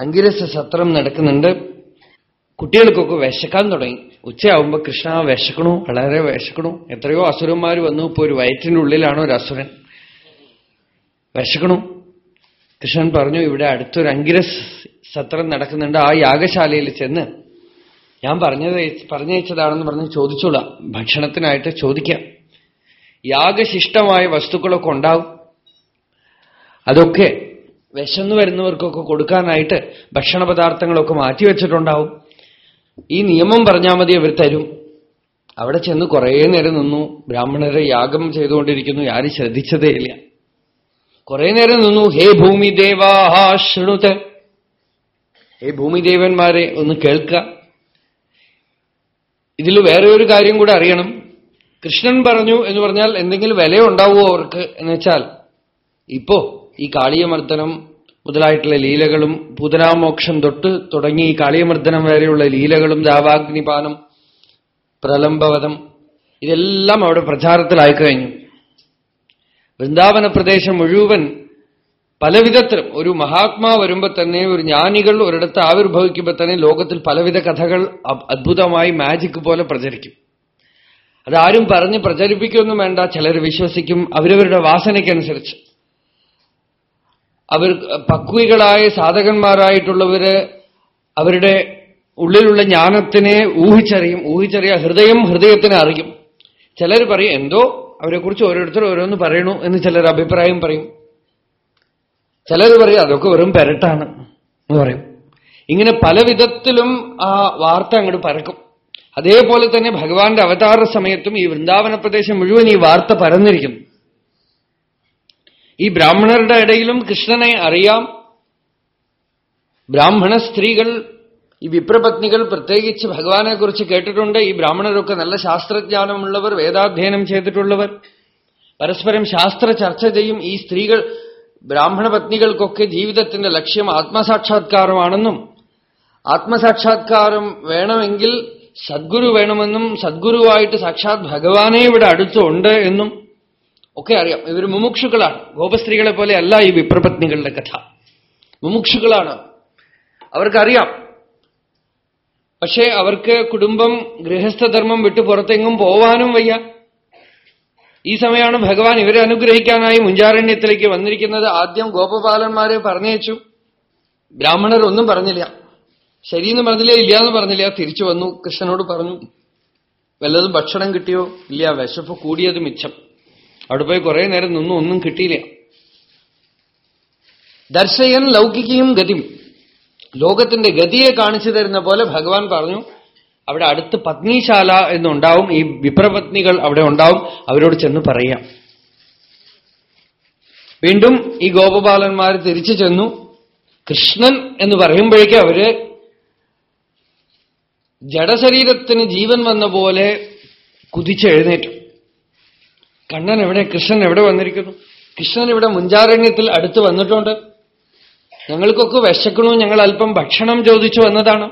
അങ്കിരസ സത്രം നടക്കുന്നുണ്ട്. കുട്ടികൾക്കൊക്കെ വിശക്കാൻ തുടങ്ങി. ഉച്ചയാവുമ്പോ കൃഷ്ണ വിശക്കണു വളരെ വിശക്കണു. എത്രയോ അസുരന്മാർ വന്നു. ഇപ്പോൾ ഒരു വയറ്റിനുള്ളിലാണ് ഒരു അസുരൻ. വിശക്കണു. കൃഷ്ണൻ പറഞ്ഞു ഇവിടെ അടുത്തൊരു അങ്കിരസ് സത്രം നടക്കുന്നുണ്ട്. ആ യാഗശാലയിൽ ചെന്ന് ഞാൻ പറഞ്ഞത് പറഞ്ഞയച്ചതാണെന്ന് പറഞ്ഞ് ചോദിച്ചോളാം. ഭക്ഷണത്തിനായിട്ട് ചോദിക്കാം. യാഗശിഷ്ടമായ വസ്തുക്കളൊക്കെ ഉണ്ടാവും. അതൊക്കെ വിശന്നു വരുന്നവർക്കൊക്കെ കൊടുക്കാനായിട്ട് ഭക്ഷണ പദാർത്ഥങ്ങളൊക്കെ മാറ്റിവെച്ചിട്ടുണ്ടാവും. ഈ നിയമം പറഞ്ഞാൽ മതി അവർ തരും. അവിടെ ചെന്ന് കുറേ നേരം നിന്നു. ബ്രാഹ്മണരെ യാഗം ചെയ്തുകൊണ്ടിരിക്കുന്നു. ആരും ശ്രദ്ധിച്ചതേയില്ല കുറെ നേരം നിന്നു. ഹേ ഭൂമിദേവാഹ ശൃണുത്. ഹേ ഭൂമിദേവന്മാരെ ഒന്ന് കേൾക്കുക ഇതിൽ വേറെ ഒരു കാര്യം കൂടെ അറിയണം. കൃഷ്ണൻ പറഞ്ഞു എന്ന് പറഞ്ഞാൽ എന്തെങ്കിലും വില ഉണ്ടാവുമോ അവർക്ക് എന്ന് വെച്ചാൽ ഇപ്പോ ഈ കാളിയമർദ്ദനം മുതലായിട്ടുള്ള ലീലകളും പൂതനാമോക്ഷം തൊട്ട് തുടങ്ങി കാളിയമർദ്ദനം വരെയുള്ള ലീലകളും ദാവാഗ്നിപാനം പ്രലംബവധം ഇതെല്ലാം അവിടെ പ്രചാരത്തിലായി കഴിഞ്ഞു. വൃന്ദാവന പ്രദേശം മുഴുവൻ പലവിധത്തിലും ഒരു മഹാത്മാ വരുമ്പോ തന്നെ ഒരു ജ്ഞാനികൾ ഒരിടത്ത് ആവിർഭവിക്കുമ്പോൾ തന്നെ ലോകത്തിൽ പലവിധ കഥകൾ അത്ഭുതമായി മാജിക് പോലെ പ്രചരിക്കും. അതാരും പറഞ്ഞ് പ്രചരിപ്പിക്കൊന്നും വേണ്ട ചിലർ വിശ്വസിക്കും അവരവരുടെ വാസനയ്ക്കനുസരിച്ച്. അവർ പക്വികളായ സാധകന്മാരായിട്ടുള്ളവര് അവരുടെ ഉള്ളിലുള്ള ജ്ഞാനത്തിനെ ഊഹിച്ചറിയും. ഊഹിച്ചറിയ ഹൃദയം ഹൃദയത്തിനെ അറിയും. ചിലർ പറയും എന്തോ അവരെക്കുറിച്ച് ഓരോരുത്തർ ഓരോന്ന് പറയണു എന്ന് ചിലർ അഭിപ്രായം പറയും. ചിലർ പറയും അതൊക്കെ വെറും പെരട്ടാണ് എന്ന് പറയും. ഇങ്ങനെ പല വിധത്തിലും ആ വാർത്ത അങ്ങോട്ട് പരക്കും. അതേപോലെ തന്നെ ഭഗവാന്റെ അവതാര സമയത്തും ഈ വൃന്ദാവന പ്രദേശം മുഴുവൻ ഈ വാർത്ത പരന്നിരിക്കുന്നു. ഈ ബ്രാഹ്മണരുടെ ഇടയിലും കൃഷ്ണനെ അറിയാം. ബ്രാഹ്മണ സ്ത്രീകൾ ഈ വിപ്രപത്നികൾ പ്രത്യേകിച്ച് ഭഗവാനെ കുറിച്ച് കേട്ടിട്ടുണ്ട്. ഈ ബ്രാഹ്മണരൊക്കെ നല്ല ശാസ്ത്രജ്ഞാനമുള്ളവർ വേദാധ്യയനം ചെയ്തിട്ടുള്ളവർ. പരസ്പരം ശാസ്ത്ര ചർച്ച ചെയ്യും. ഈ സ്ത്രീകൾ ബ്രാഹ്മണ പത്നികൾക്കൊക്കെ ജീവിതത്തിന്റെ ലക്ഷ്യം ആത്മസാക്ഷാത്കാരമാണെന്നും ആത്മസാക്ഷാത്കാരം വേണമെങ്കിൽ സദ്ഗുരു വേണമെന്നും സദ്ഗുരുവായിട്ട് സാക്ഷാത് ഭഗവാനെ ഇവിടെ അടുത്തുണ്ട് എന്നും ഒക്കെ അറിയാം. ഇവർ മുമുക്ഷുക്കളാണ്. ഗോപസ്ത്രീകളെ പോലെ അല്ല ഈ വിപ്രപത്നികളുടെ കഥ. മുമുക്ഷുക്കളാണ്. അവർക്കറിയാം. പക്ഷേ അവർക്ക് കുടുംബം ഗൃഹസ്ഥധർമ്മം വിട്ട് പുറത്തെങ്ങും പോവാനും വയ്യ. ഈ സമയമാണ് ഭഗവാൻ ഇവരെ അനുഗ്രഹിക്കാനായി മുഞ്ചാരണ്യത്തിലേക്ക് വന്നിരിക്കുന്നത്. ആദ്യം ഗോപപാലന്മാരെ പറഞ്ഞയച്ചു. ബ്രാഹ്മണർ ഒന്നും പറഞ്ഞില്ല. ശരിയെന്ന് പറഞ്ഞില്ല ഇല്ല എന്ന് പറഞ്ഞില്ല. തിരിച്ചു വന്നു. കൃഷ്ണനോട് പറഞ്ഞു വല്ലതും ഭക്ഷണം കിട്ടിയോ? ഇല്ല വിശപ്പ് കൂടിയത് മിച്ചം. അവിടെ പോയി കുറെ നേരം നിന്നും ഒന്നും കിട്ടിയില്ല. ദർശയൻ ലൗകികയും ഗതിയും ലോകത്തിന്റെ ഗതിയെ കാണിച്ചു തരുന്ന പോലെ ഭഗവാൻ പറഞ്ഞു അവിടെ അടുത്ത് പത്നിശാല എന്നുണ്ടാവും ഈ വിപ്രപത്നികൾ അവിടെ ഉണ്ടാവും അവരോട് ചെന്ന് പറയാം. വീണ്ടും ഈ ഗോപബാലന്മാർ തിരിച്ചു ചെന്നു. കൃഷ്ണൻ എന്ന് പറയുമ്പോഴേക്കും അവർ ജഡശരീരത്തിന് ജീവൻ വന്ന പോലെ കുതിച്ചെഴുന്നേറ്റു കണ്ണൻ എവിടെ കൃഷ്ണൻ എവിടെ വന്നിരിക്കുന്നു? കൃഷ്ണൻ ഇവിടെ മുഞ്ചാരണ്യത്തിൽ അടുത്ത് വന്നിട്ടുണ്ട്. ഞങ്ങൾക്കൊക്കെ വിശക്കണു? ഞങ്ങൾ അല്പം ഭക്ഷണം ചോദിച്ചു വന്നതാണ്.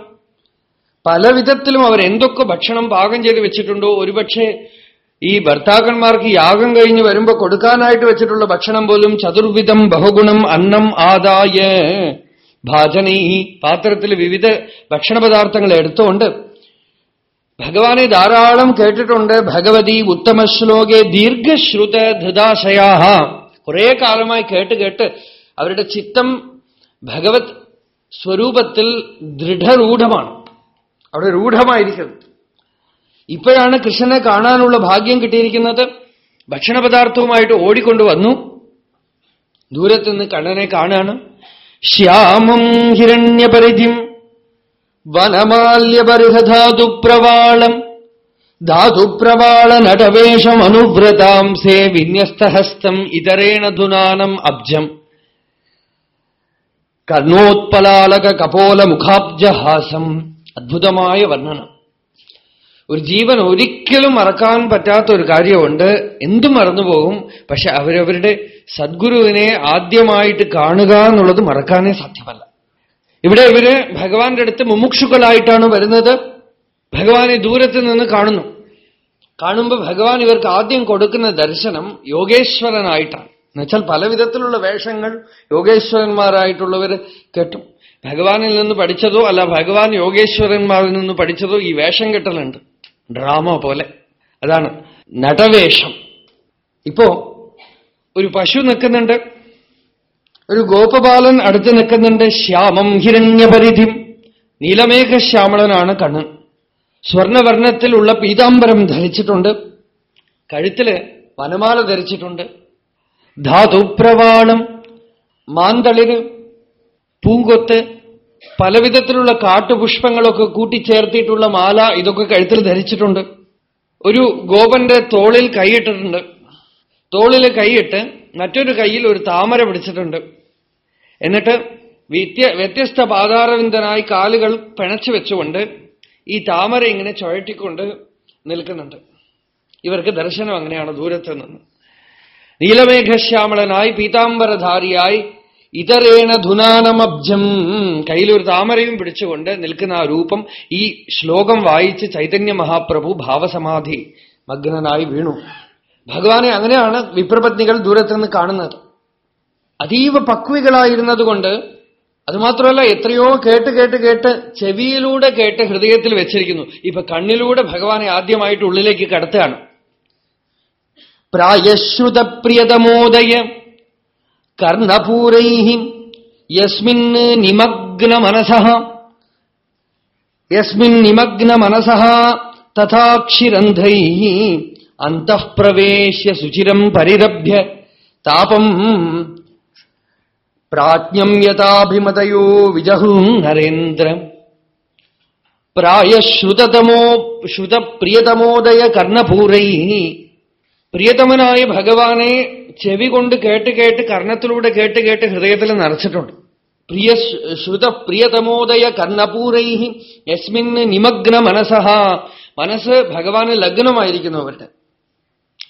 പല വിധത്തിലും അവർ എന്തൊക്കെ ഭക്ഷണം പാകം ചെയ്ത് വെച്ചിട്ടുണ്ടോ? ഒരുപക്ഷെ ഈ ഭർത്താക്കന്മാർക്ക് യാഗം കഴിഞ്ഞ് വരുമ്പോ കൊടുക്കാനായിട്ട് വെച്ചിട്ടുള്ള ഭക്ഷണം പോലും ചതുർവിധം ബഹുഗുണം അന്നം ആദായ ഭാജനീ. പാത്രത്തിൽ വിവിധ ഭക്ഷണ പദാർത്ഥങ്ങൾ എടുത്തുകൊണ്ട് ഭഗവാനെ ധാരാളം കേട്ടിട്ടുണ്ട്. ഭഗവതി ഉത്തമ ശ്ലോകെ ദീർഘശ്രുത ധൃതാശയാഹ. കുറെ കാലമായി കേട്ട് കേട്ട് അവരുടെ ചിത്തം ഭഗവത് സ്വരൂപത്തിൽ ദൃഢരൂഢമാണ്. അവിടെ രൂഢമായിരിക്കുന്നത് ഇപ്പോഴാണ് കൃഷ്ണനെ കാണാനുള്ള ഭാഗ്യം കിട്ടിയിരിക്കുന്നത്. ഭക്ഷണപദാർത്ഥവുമായിട്ട് ഓടിക്കൊണ്ടു വന്നു. ദൂരത്തുനിന്ന് കണ്ണനെ കാണാണ്. ശ്യാമം ഹിരണ്യപരിധിം വനമാല്യപരിഹധാതുപ്രവാളം. ധാതുപ്രവാള നടവേഷമനുവ്രതാം സേ വിന്യസ്തഹസ്തം ഇതരേണ ധുനാനം അബ്ജം. കർണോത്പലാലക കപോല മുഖാബ്ജഹാസം അദ്ഭുതമായ വർണനം. ഒരു ജീവൻ ഒരിക്കലും മറക്കാൻ പറ്റാത്ത ഒരു കാര്യമുണ്ട്. എന്തും മറന്നുപോകും? പക്ഷെ അവരവരുടെ സദ്ഗുരുവിനെ ആദ്യമായിട്ട് കാണുക എന്നുള്ളത് മറക്കാനേ സാധ്യമല്ല. ഇവിടെ ഇവർ ഭഗവാന്റെ അടുത്ത് മുമുക്ഷുക്കളായിട്ടാണ് വരുന്നത്. ഭഗവാനെ ദൂരത്ത് നിന്ന് കാണുന്നു. കാണുമ്പോൾ ഭഗവാൻ ഇവർക്ക് ആദ്യം കൊടുക്കുന്ന ദർശനം യോഗേശ്വരനായിട്ടാണ്. എന്നുവെച്ചാൽ പല വിധത്തിലുള്ള വേഷങ്ങൾ യോഗേശ്വരന്മാരായിട്ടുള്ളവർ കേട്ടു. ഭഗവാനിൽ നിന്ന് പഠിച്ചതോ അല്ല ഭഗവാൻ യോഗേശ്വരന്മാരിൽ നിന്ന് പഠിച്ചതോ ഈ വേഷം കെട്ടലുണ്ട്. ഡ്രാമ പോലെ. അതാണ് നടവേഷം. ഇപ്പോ ഒരു പശു നിൽക്കുന്നുണ്ട്. ഒരു ഗോപബാലൻ അടുത്ത് നിൽക്കുന്നുണ്ട്. ശ്യാമം ഹിരണ്യപരിധി. നീലമേഘ ശ്യാമളനാണ് കണ്ണൻ സ്വർണവർണത്തിലുള്ള പീതാംബരം ധരിച്ചിട്ടുണ്ട്. കഴുത്തിൽ വനമാല ധരിച്ചിട്ടുണ്ട്. ധാതുപ്രവാണം മാന്തളിര് പൂങ്കൊത്ത് പലവിധത്തിലുള്ള കാട്ടുപുഷ്പങ്ങളൊക്കെ കൂട്ടിച്ചേർത്തിയിട്ടുള്ള മാല ഇതൊക്കെ കഴുത്തിൽ ധരിച്ചിട്ടുണ്ട്. ഒരു ഗോപന്റെ തോളിൽ കൈയിട്ടിട്ടുണ്ട്. തോളിൽ കൈയിട്ട് മറ്റൊരു കയ്യിൽ ഒരു താമര പിടിച്ചിട്ടുണ്ട്. എന്നിട്ട് വ്യത്യ വ്യത്യസ്ത പാതാരവിന്ദനായി കാലുകൾ പിണച്ചു വെച്ചുകൊണ്ട് ഈ താമര ഇങ്ങനെ ചുഴറ്റിക്കൊണ്ട് നിൽക്കുന്നുണ്ട്. ഇവർക്ക് ദർശനം അങ്ങനെയാണ് ദൂരത്ത് നിന്ന്. നീലമേഘശ്യാമളനായി പീതാംബരധാരിയായി ഇതരേണ ധുനാനമബ്ജം കയ്യിലൊരു താമരയും പിടിച്ചുകൊണ്ട് നിൽക്കുന്ന ആ രൂപം ഈ ശ്ലോകം വായിച്ച് ചൈതന്യ മഹാപ്രഭു ഭാവസമാധി മഗ്നനായി വീണു. ഭഗവാനെ അങ്ങനെയാണ് വിപ്രപത്നികൾ ദൂരത്തുനിന്ന് കാണുന്നത്. അതീവ പക്വികളായിരുന്നതുകൊണ്ട് അതുമാത്രമല്ല എത്രയോ കേട്ട് കേട്ട് കേട്ട് ചെവിയിലൂടെ കേട്ട് ഹൃദയത്തിൽ വെച്ചിരിക്കുന്നു. ഇപ്പൊ കണ്ണിലൂടെ ഭഗവാനെ ആദ്യമായിട്ട് ഉള്ളിലേക്ക് കടത്തുകയാണ്. പ്രായശ്രുതപ്രിയതമോദയ കർണപൂരൈ യസ്മിൻ നിമഗ്ന മനസ യസ്മിൻ നിമഗ്ന മനസ തഥാക്ഷിരന്ധൈ അന്തഃപ്രവേശ്യ ശുചിരം പരിരഭ്യ. താപം പ്രാജ്ഞം യഥാഭിമതയോ വിജഹും നരേന്ദ്രം. പ്രായശ്രുതമോ ശ്രുതപ്രിയതമോദയ കർണപൂരൈ. പ്രിയതമനായ ഭഗവാനെ ചെവി കൊണ്ട് കേട്ട് കേട്ട് കർണത്തിലൂടെ കേട്ട് കേട്ട് ഹൃദയത്തിൽ നിറച്ചിട്ടുണ്ട്. പ്രിയ ശ്രുത പ്രിയതമോദയ കർണപൂരൈ. യസ്മിൻ നിമഗ്ന മനസഹ മനസ്സ് ഭഗവാന് ലഗ്നമായിരിക്കുന്നു അവരുടെ.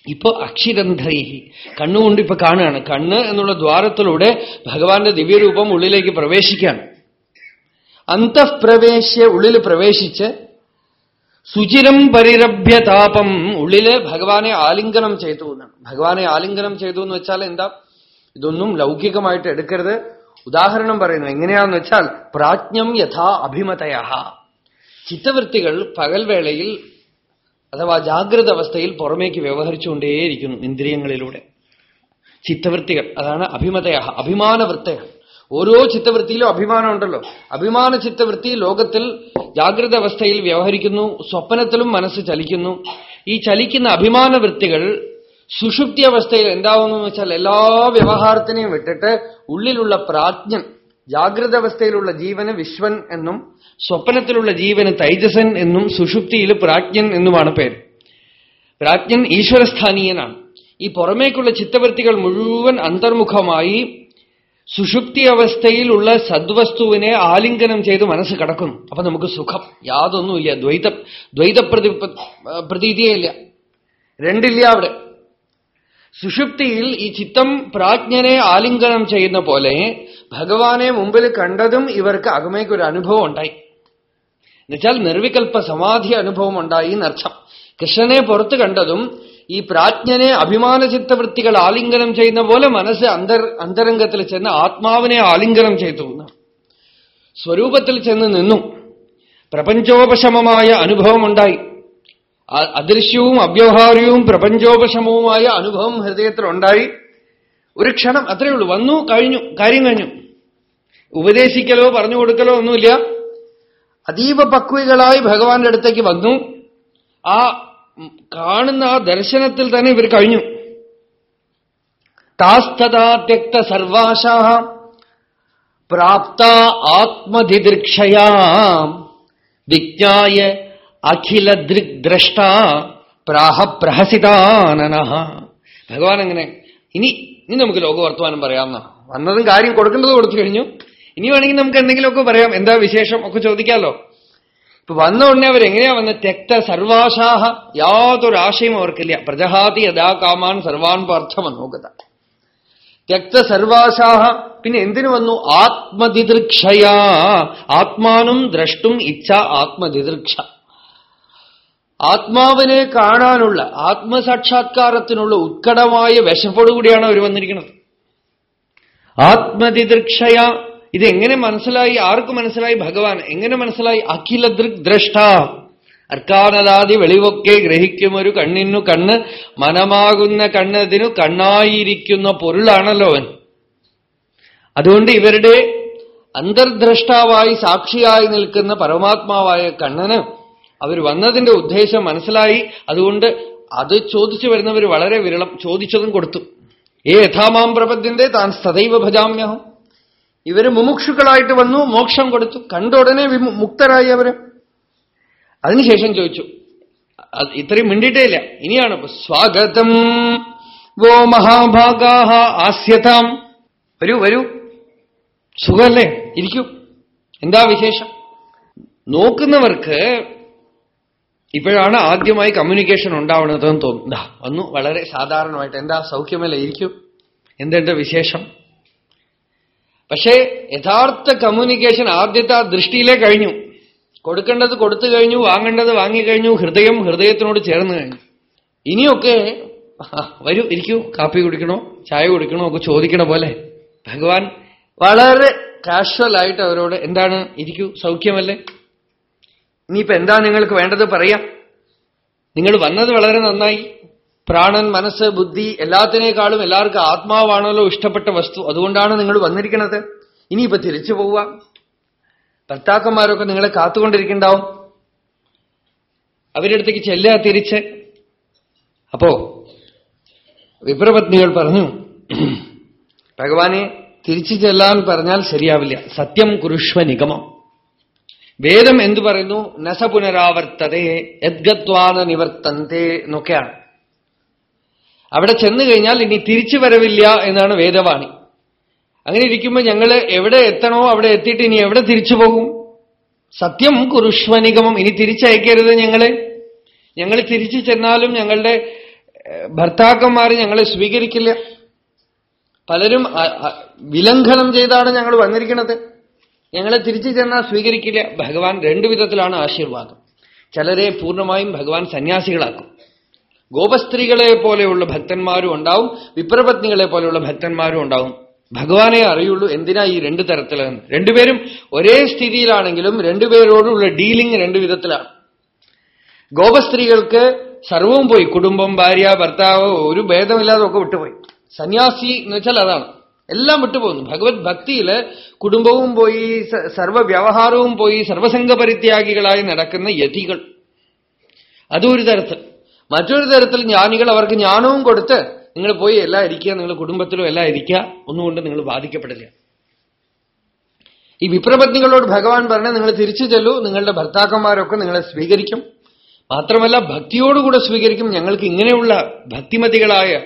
ഇപ്പൊ അക്ഷിരന്ധൈഹി കണ്ണുകൊണ്ട് ഇപ്പൊ കാണുകയാണ്. കണ്ണ് എന്നുള്ള ദ്വാരത്തിലൂടെ ഭഗവാന്റെ ദിവ്യരൂപം ഉള്ളിലേക്ക് പ്രവേശിക്കുകയാണ്. അന്തഃപ്രവേശ്യ ഉള്ളിൽ പ്രവേശിച്ച് സുചിരം പരിരഭ്യ താപം ഉള്ളിൽ ഭഗവാനെ ആലിംഗനം ചെയ്തു എന്നാണ് ഭഗവാനെ ആലിംഗനം ചെയ്തു എന്ന് വെച്ചാൽ എന്താ? ഇതൊന്നും ലൗകികമായിട്ട് എടുക്കരുത്. ഉദാഹരണം പറയുന്നു. എങ്ങനെയാന്ന് വെച്ചാൽ പ്രാജ്ഞം യഥാ അഭിമതയ ചിത്തവൃത്തികൾ പകൽവേളയിൽ അഥവാ ജാഗ്രത അവസ്ഥയിൽ പുറമേക്ക് വ്യവഹരിച്ചുകൊണ്ടേയിരിക്കുന്നു ഇന്ദ്രിയങ്ങളിലൂടെ. ചിത്തവൃത്തികൾ അതാണ് അഭിമതയ അഭിമാനവൃത്തകൾ ഓരോ ചിത്തവൃത്തിയിലും അഭിമാനം ഉണ്ടല്ലോ. അഭിമാന ചിത്തവൃത്തി ലോകത്തിൽ ജാഗ്രത അവസ്ഥയിൽ വ്യവഹരിക്കുന്നു സ്വപ്നത്തിലും മനസ്സ് ചലിക്കുന്നു. ഈ ചലിക്കുന്ന അഭിമാന വൃത്തികൾ സുഷുപ്തി അവസ്ഥയിൽ എന്താവുന്നു വെച്ചാൽ എല്ലാ വ്യവഹാരത്തിനെയും വിട്ടിട്ട് ഉള്ളിലുള്ള പ്രാജ്ഞൻ ജാഗ്രത അവസ്ഥയിലുള്ള ജീവന് വിശ്വൻ എന്നും സ്വപ്നത്തിലുള്ള ജീവന് തൈജസൻ എന്നും സുഷുപ്തിയിൽ പ്രാജ്ഞൻ എന്നുമാണ് പേര്. പ്രാജ്ഞൻ ഈശ്വരസ്ഥാനീയനാണ്. ഈ പുറമേക്കുള്ള ചിത്തവൃത്തികൾ മുഴുവൻ അന്തർമുഖമായി സുഷുപ്തി അവസ്ഥയിലുള്ള സദ്വസ്തുവിനെ ആലിംഗനം ചെയ്ത് മനസ്സ് കടക്കുന്നു. അപ്പൊ നമുക്ക് സുഖം. യാതൊന്നുമില്ല. ദ്വൈത ദ്വൈത പ്രതി പ്രതീതിയേ ഇല്ല. രണ്ടില്ല അവിടെ. സുഷുപ്തിയിൽ ഈ ചിത്തം പ്രാജ്ഞനെ ആലിംഗനം ചെയ്യുന്ന പോലെ ഭഗവാനെ മുമ്പിൽ കണ്ടതും ഇവർക്ക് അകമേക്കൊരു അനുഭവം ഉണ്ടായി. എന്നുവെച്ചാൽ നിർവികൽപ്പ സമാധി അനുഭവം ഉണ്ടായി എന്നർത്ഥം. കൃഷ്ണനെ പുറത്തു കണ്ടതും ഈ പ്രാജ്ഞനെ അഭിമാന ചിത്തവൃത്തികൾ ആലിംഗനം ചെയ്യുന്ന പോലെ മനസ്സ് അന്തർ അന്തരംഗത്തിൽ ചെന്ന് ആത്മാവിനെ ആലിംഗനം ചെയ്തു സ്വരൂപത്തിൽ ചെന്ന് നിന്നു. പ്രപഞ്ചോപശമമായ അനുഭവം ഉണ്ടായി. അദൃശ്യവും അവ്യവഹാര്യവും പ്രപഞ്ചോപശമവുമായ അനുഭവം ഹൃദയത്തിലുണ്ടായി. ഒരു ക്ഷണം അത്രയേ ഉള്ളൂ. വന്നു കഴിഞ്ഞു കാര്യം കഴിഞ്ഞു. ഉപദേശിക്കലോ പറഞ്ഞു കൊടുക്കലോ ഒന്നുമില്ല. അതീവ പക്വികളായി ഭഗവാന്റെ അടുത്തേക്ക് വന്നു. ആ കാണുന്ന ആ ദർശനത്തിൽ തന്നെ ഇവർ കഴിഞ്ഞു. താസ്തദാത്യക്ത സർവാശ പ്രാപ്ത ആത്മധിദൃക്ഷയാ വിജ്ഞായ അഖില ദൃഗ്ദ്രഷ്ട പ്രാഹ പ്രഹസിതാനന ഭഗവാൻ അങ്ങനെ ഇനി ഇനി നമുക്ക് ലോകവർത്തമാനം പറയാമെന്ന വന്നതും കാര്യം കൊടുക്കേണ്ടത് കൊടുത്തു കഴിഞ്ഞു. ഇനി വേണമെങ്കിൽ നമുക്ക് എന്തെങ്കിലുമൊക്കെ പറയാം. എന്താ വിശേഷം? ഒക്കെ ചോദിക്കാമല്ലോ ഇപ്പൊ വന്ന ഉടനെ അവരെങ്ങനെയാ വന്ന? തെക്ത സർവാശാഹ യാതൊരു ആശയം അവർക്കില്ല. പ്രജഹാതി യഥാ കാമാൻ സർവാൻ പാർത്ഥമനോഗത തെക്ത സർവാശാഹ പിന്നെ എന്തിനു വന്നു? ആത്മതിദൃക്ഷയാ. ആത്മാനും ദ്രഷ്ടും ഇച്ഛ ആത്മതിദൃക്ഷ. ആത്മാവിനെ കാണാനുള്ള ആത്മസാക്ഷാത്കാരത്തിനുള്ള ഉത്കടമായ വിശപ്പോടുകൂടിയാണ് അവർ വന്നിരിക്കുന്നത്. ആത്മതിദൃക്ഷയ ഇതെങ്ങനെ മനസ്സിലായി? ആർക്ക് മനസ്സിലായി? ഭഗവാൻ. എങ്ങനെ മനസ്സിലായി? അഖില ദൃക് ദ്രഷ്ട. അർക്കാനലാതി വെളിവൊക്കെ ഗ്രഹിക്കുമൊരു കണ്ണിനു കണ്ണ് മനമാകുന്ന കണ്ണതിനു കണ്ണായിരിക്കുന്ന പൊരുളാണല്ലോ അവൻ. അതുകൊണ്ട് ഇവരുടെ അന്തർദ്രഷ്ടാവായി സാക്ഷിയായി നിൽക്കുന്ന പരമാത്മാവായ കണ്ണന് അവർ വന്നതിന്റെ ഉദ്ദേശം മനസ്സിലായി. അതുകൊണ്ട് അത് ചോദിച്ചു വരുന്നവർ വളരെ വിരളം ചോദിച്ചതും കൊടുത്തു. ഏ യഥാമാം പ്രപദ്യന്റെ താൻ സദൈവ ഭജാമ്യഹം. ഇവർ മുമുക്ഷുക്കളായിട്ട് വന്നു മോക്ഷം കൊടുത്തു. കണ്ട ഉടനെ മുക്തരായി അവർ. അതിനുശേഷം ചോദിച്ചു ഇത്രയും മിണ്ടിട്ടേ ഇല്ല. ഇനിയാണ് സ്വാഗതം. വോ മഹാഭാഗാഹ ആസ്യതാം. വരൂ വരൂ. സുഖല്ലേ ഇരിക്കൂ. എന്താ വിശേഷം? നോക്കുന്നവർക്ക് ഇപ്പോഴാണ് ആദ്യമായി കമ്മ്യൂണിക്കേഷൻ ഉണ്ടാവുന്നതെന്ന് തോന്നുന്നത്. വന്നു. വളരെ സാധാരണമായിട്ട്. എന്താ സൗഖ്യമല്ലേ ഇരിക്കും? എന്തുണ്ട് വിശേഷം? പക്ഷേ യഥാർത്ഥ കമ്മ്യൂണിക്കേഷൻ ആദ്യത്തെ ആ ദൃഷ്ടിയിലേ കഴിഞ്ഞു. കൊടുക്കേണ്ടത് കൊടുത്തു കഴിഞ്ഞു വാങ്ങേണ്ടത് വാങ്ങിക്കഴിഞ്ഞു ഹൃദയം ഹൃദയത്തിനോട് ചേർന്ന് കഴിഞ്ഞു. ഇനിയൊക്കെ വരൂ ഇരിക്കൂ. കാപ്പി കുടിക്കണോ? ചായ കുടിക്കണോ? ഒക്കെ ചോദിക്കണ പോലെ. ഭഗവാൻ വളരെ കാഷ്വൽ ആയിട്ട് അവരോട് എന്താണ് ഇരിക്കൂ സൗഖ്യമല്ലേ? ഇനിയിപ്പോ എന്താ നിങ്ങൾക്ക് വേണ്ടത് പറയാം. നിങ്ങൾ വന്നത് വളരെ നന്നായി. പ്രാണൻ മനസ്സ് ബുദ്ധി എല്ലാത്തിനേക്കാളും എല്ലാവർക്കും ആത്മാവാണല്ലോ ഇഷ്ടപ്പെട്ട വസ്തു. അതുകൊണ്ടാണ് നിങ്ങൾ വന്നിരിക്കുന്നത്. ഇനിയിപ്പോ തിരിച്ചു പോവുക. ഭർത്താക്കന്മാരൊക്കെ നിങ്ങളെ കാത്തുകൊണ്ടിരിക്കുന്നുണ്ടാവും. അവരുടെ അടുത്തേക്ക് ചെല്ലുക തിരിച്ച്. അപ്പോ വിപ്രപത്നികൾ പറഞ്ഞു ഭഗവാനെ തിരിച്ചു ചെല്ലാൻ പറഞ്ഞാൽ ശരിയാവില്ല. സത്യം കുരുഷ്വ നിഗമം. വേദം എന്തു പറയുന്നു? നസ പുനരാവർത്തതേ യദ്ഗത്വാന നിവർത്തന്തേ എന്നൊക്കെയാണ്. അവിടെ ചെന്നു കഴിഞ്ഞാൽ ഇനി തിരിച്ചു വരവില്ല എന്നാണ് വേദവാണി. അങ്ങനെ ഇരിക്കുമ്പോൾ ഞങ്ങൾ എവിടെ എത്തണോ അവിടെ എത്തിയിട്ട് ഇനി എവിടെ തിരിച്ചു പോകും? സത്യം കുരുഷ്വനിഗമം ഇനി തിരിച്ചയക്കരുത് ഞങ്ങളെ. ഞങ്ങൾ തിരിച്ചു ചെന്നാലും ഞങ്ങളുടെ ഭർത്താക്കന്മാർ ഞങ്ങളെ സ്വീകരിക്കില്ല. പലരും വിലംഘനം ചെയ്താണ് ഞങ്ങൾ വന്നിരിക്കുന്നത്. ഞങ്ങളെ തിരിച്ചു ചെന്നാൽ സ്വീകരിക്കില്ല. ഭഗവാൻ രണ്ടു വിധത്തിലാണ് ആശീർവാദം. ചിലരെ പൂർണമായും ഭഗവാൻ സന്യാസികളാക്കും. ഗോപസ്ത്രീകളെ പോലെയുള്ള ഭക്തന്മാരും ഉണ്ടാവും വിപ്രപത്നികളെ പോലെയുള്ള ഭക്തന്മാരും ഉണ്ടാവും. ഭഗവാനെ അറിയുള്ളൂ എന്തിനാ ഈ രണ്ട് തരത്തിലെന്ന്. രണ്ടുപേരും ഒരേ സ്ഥിതിയിലാണെങ്കിലും രണ്ടുപേരോടുള്ള ഡീലിംഗ് രണ്ടു വിധത്തിലാണ്. ഗോപസ്ത്രീകൾക്ക് സർവവും പോയി. കുടുംബം ഭാര്യ ഭർത്താവ് ഒരു ഭേദമില്ലാതെ ഒക്കെ വിട്ടുപോയി. സന്യാസി എന്ന് വെച്ചാൽ അതാണ്. എല്ലാം വിട്ടുപോകുന്നു. ഭഗവത് ഭക്തിയിൽ കുടുംബവും പോയി സർവ വ്യവഹാരവും പോയി സർവസംഘ പരിത്യാഗികളായി നടക്കുന്ന യതികൾ. അതൊരു തരത്തിൽ. മറ്റൊരു തരത്തിൽ ജ്ഞാനികൾ അവർക്ക് ജ്ഞാനവും കൊടുത്ത് നിങ്ങൾ പോയി എല്ലാം ഇരിക്കുക നിങ്ങൾ കുടുംബത്തിലും എല്ലാം ഇരിക്കുക ഒന്നുകൊണ്ട് നിങ്ങൾ ബാധിക്കപ്പെടില്ല. ഈ വിപ്രപത്നികളോട് ഭഗവാൻ പറഞ്ഞ നിങ്ങൾ തിരിച്ചു ചെല്ലൂ നിങ്ങളുടെ ഭർത്താക്കന്മാരൊക്കെ നിങ്ങളെ സ്വീകരിക്കും. മാത്രമല്ല ഭക്തിയോടുകൂടെ സ്വീകരിക്കും. ഞങ്ങൾക്ക് ഇങ്ങനെയുള്ള ഭക്തിമതികളായ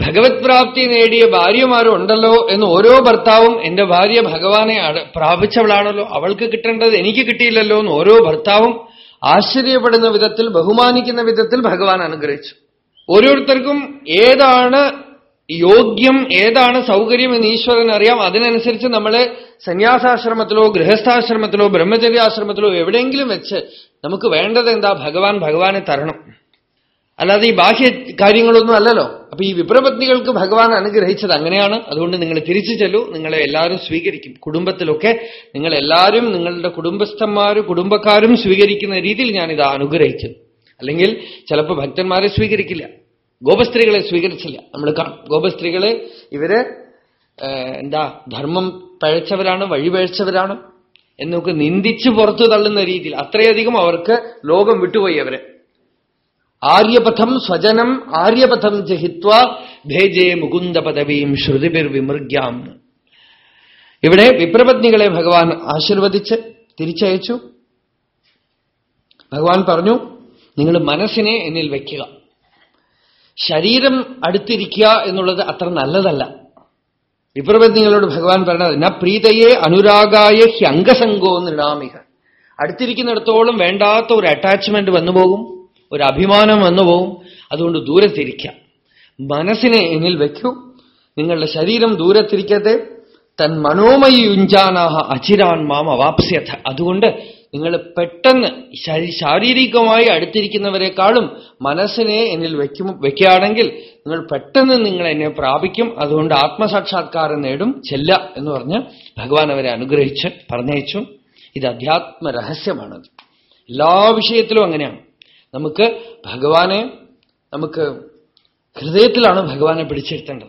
ഭഗവത് പ്രാപ്തി നേടിയ ഭാര്യമാരും ഉണ്ടല്ലോ എന്ന് ഓരോ ഭർത്താവും എന്റെ ഭാര്യ ഭഗവാനെ പ്രാപിച്ചവളാണല്ലോ. അവൾക്ക് കിട്ടേണ്ടത് എനിക്ക് കിട്ടിയില്ലല്ലോ എന്ന് ഓരോ ഭർത്താവും ആശ്ചര്യപ്പെടുന്ന വിധത്തിൽ ബഹുമാനിക്കുന്ന വിധത്തിൽ ഭഗവാൻ അനുഗ്രഹിച്ചു. ഓരോരുത്തർക്കും ഏതാണ് യോഗ്യം ഏതാണ് സൗകര്യം എന്ന് ഈശ്വരൻ അറിയാം. അതിനനുസരിച്ച് നമ്മൾ സന്യാസാശ്രമത്തിലോ ഗൃഹസ്ഥാശ്രമത്തിലോ ബ്രഹ്മചര്യാശ്രമത്തിലോ എവിടെയെങ്കിലും വെച്ച് നമുക്ക് വേണ്ടത് എന്താ? ഭഗവാൻ ഭഗവാനെ തരണം. അല്ലാതെ ഈ ബാഹ്യ കാര്യങ്ങളൊന്നും അല്ലല്ലോ. അപ്പൊ ഈ വിപ്രപത്നികൾക്ക് ഭഗവാൻ അനുഗ്രഹിച്ചത് അങ്ങനെയാണ്. അതുകൊണ്ട് നിങ്ങൾ തിരിച്ചു ചെല്ലൂ. നിങ്ങളെ എല്ലാവരും സ്വീകരിക്കും. കുടുംബത്തിലൊക്കെ നിങ്ങൾ എല്ലാവരും നിങ്ങളുടെ കുടുംബസ്ഥന്മാരും കുടുംബക്കാരും സ്വീകരിക്കുന്ന രീതിയിൽ ഞാനിത് അനുഗ്രഹിക്കുന്നു അല്ലെങ്കിൽ ചിലപ്പോൾ ഭക്തന്മാരെ സ്വീകരിക്കില്ല. ഗോപസ്ത്രീകളെ സ്വീകരിച്ചില്ല. നമ്മൾ കാണും. ഗോപസ്ത്രീകളെ ഇവർ എന്താ ധർമ്മം പഴച്ചവരാണ് വഴിപഴച്ചവരാണ് എന്നൊക്കെ നിന്ദിച്ച് പുറത്തു തള്ളുന്ന രീതിയിൽ അത്രയധികം അവർക്ക് ലോകം വിട്ടുപോയി അവരെ. ആര്യപഥം സ്വജനം ആര്യപഥം ജഹിത്വ ഭേജേ മുകുന്ദ പദവിയും ശ്രുതിബിർ വിമൃഗ്യാം ഇവിടെ വിപ്രപത്നികളെ ഭഗവാൻ ആശീർവദിച്ച് തിരിച്ചയച്ചു. ഭഗവാൻ പറഞ്ഞു നിങ്ങൾ മനസ്സിനെ എന്നിൽ വയ്ക്കുക. ശരീരം അടുത്തിരിക്കുക എന്നുള്ളത് അത്ര നല്ലതല്ല. വിപ്രപത്നികളോട് ഭഗവാൻ പറഞ്ഞത് ന പ്രീതയെ അനുരാഗായ ഹ്യംഗസംഗോ നൃണാമിക അടുത്തിരിക്കുന്നിടത്തോളം വേണ്ടാത്ത ഒരു അറ്റാച്ച്മെന്റ് വന്നുപോകും. ഒരു അഭിമാനം വന്നുപോകും അതുകൊണ്ട് ദൂരത്തിരിക്കാം. മനസ്സിനെ എന്നിൽ വയ്ക്കൂ നിങ്ങളുടെ ശരീരം ദൂരത്തിരിക്കട്ടെ. തൻ മനോമയി യുഞ്ചാനാഹ അചിരാൻ മാം അവാപ്സ്യഥ. അതുകൊണ്ട് നിങ്ങൾ പെട്ടെന്ന് ശാരീരികമായി അടുത്തിരിക്കുന്നവരെക്കാളും മനസ്സിനെ എന്നിൽ വയ്ക്കും വെക്കുകയാണെങ്കിൽ നിങ്ങൾ പെട്ടെന്ന് നിങ്ങൾ എന്നെ പ്രാപിക്കും. അതുകൊണ്ട് ആത്മസാക്ഷാത്കാരം നേടും. ചെല്ല എന്ന് പറഞ്ഞ് ഭഗവാൻ അവരെ അനുഗ്രഹിച്ച് പറഞ്ഞയച്ചു. ഇത് അധ്യാത്മ രഹസ്യമാണത് എല്ലാ വിഷയത്തിലും അങ്ങനെയാണ്. നമുക്ക് ഭഗവാനെ നമുക്ക് ഹൃദയത്തിലാണ് ഭഗവാനെ പിടിച്ചിരുത്തേണ്ടത്.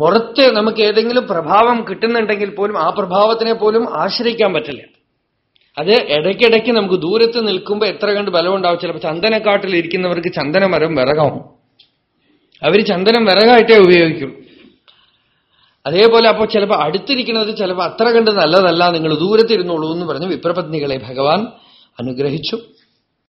പുറത്ത് നമുക്ക് ഏതെങ്കിലും പ്രഭാവം കിട്ടുന്നുണ്ടെങ്കിൽ പോലും ആ പ്രഭാവത്തിനെ പോലും ആശ്രയിക്കാൻ പറ്റില്ല. അത് ഇടയ്ക്കിടയ്ക്ക് നമുക്ക് ദൂരത്ത് നിൽക്കുമ്പോൾ എത്ര കണ്ട് ബലമുണ്ടാവും. ചിലപ്പോൾ ചന്ദനക്കാട്ടിൽ ഇരിക്കുന്നവർക്ക് ചന്ദനമരം വിറകാവും. അവർ ചന്ദനം വിറകായിട്ടേ ഉപയോഗിക്കും. അതേപോലെ അപ്പോൾ ചിലപ്പോൾ അടുത്തിരിക്കുന്നത് ചിലപ്പോൾ അത്ര കണ്ട് നല്ലതല്ല നിങ്ങൾ ദൂരത്തിരുന്നോളൂ എന്ന് പറഞ്ഞ് വിപ്രപത്നികളെ ഭഗവാൻ അനുഗ്രഹിച്ചു.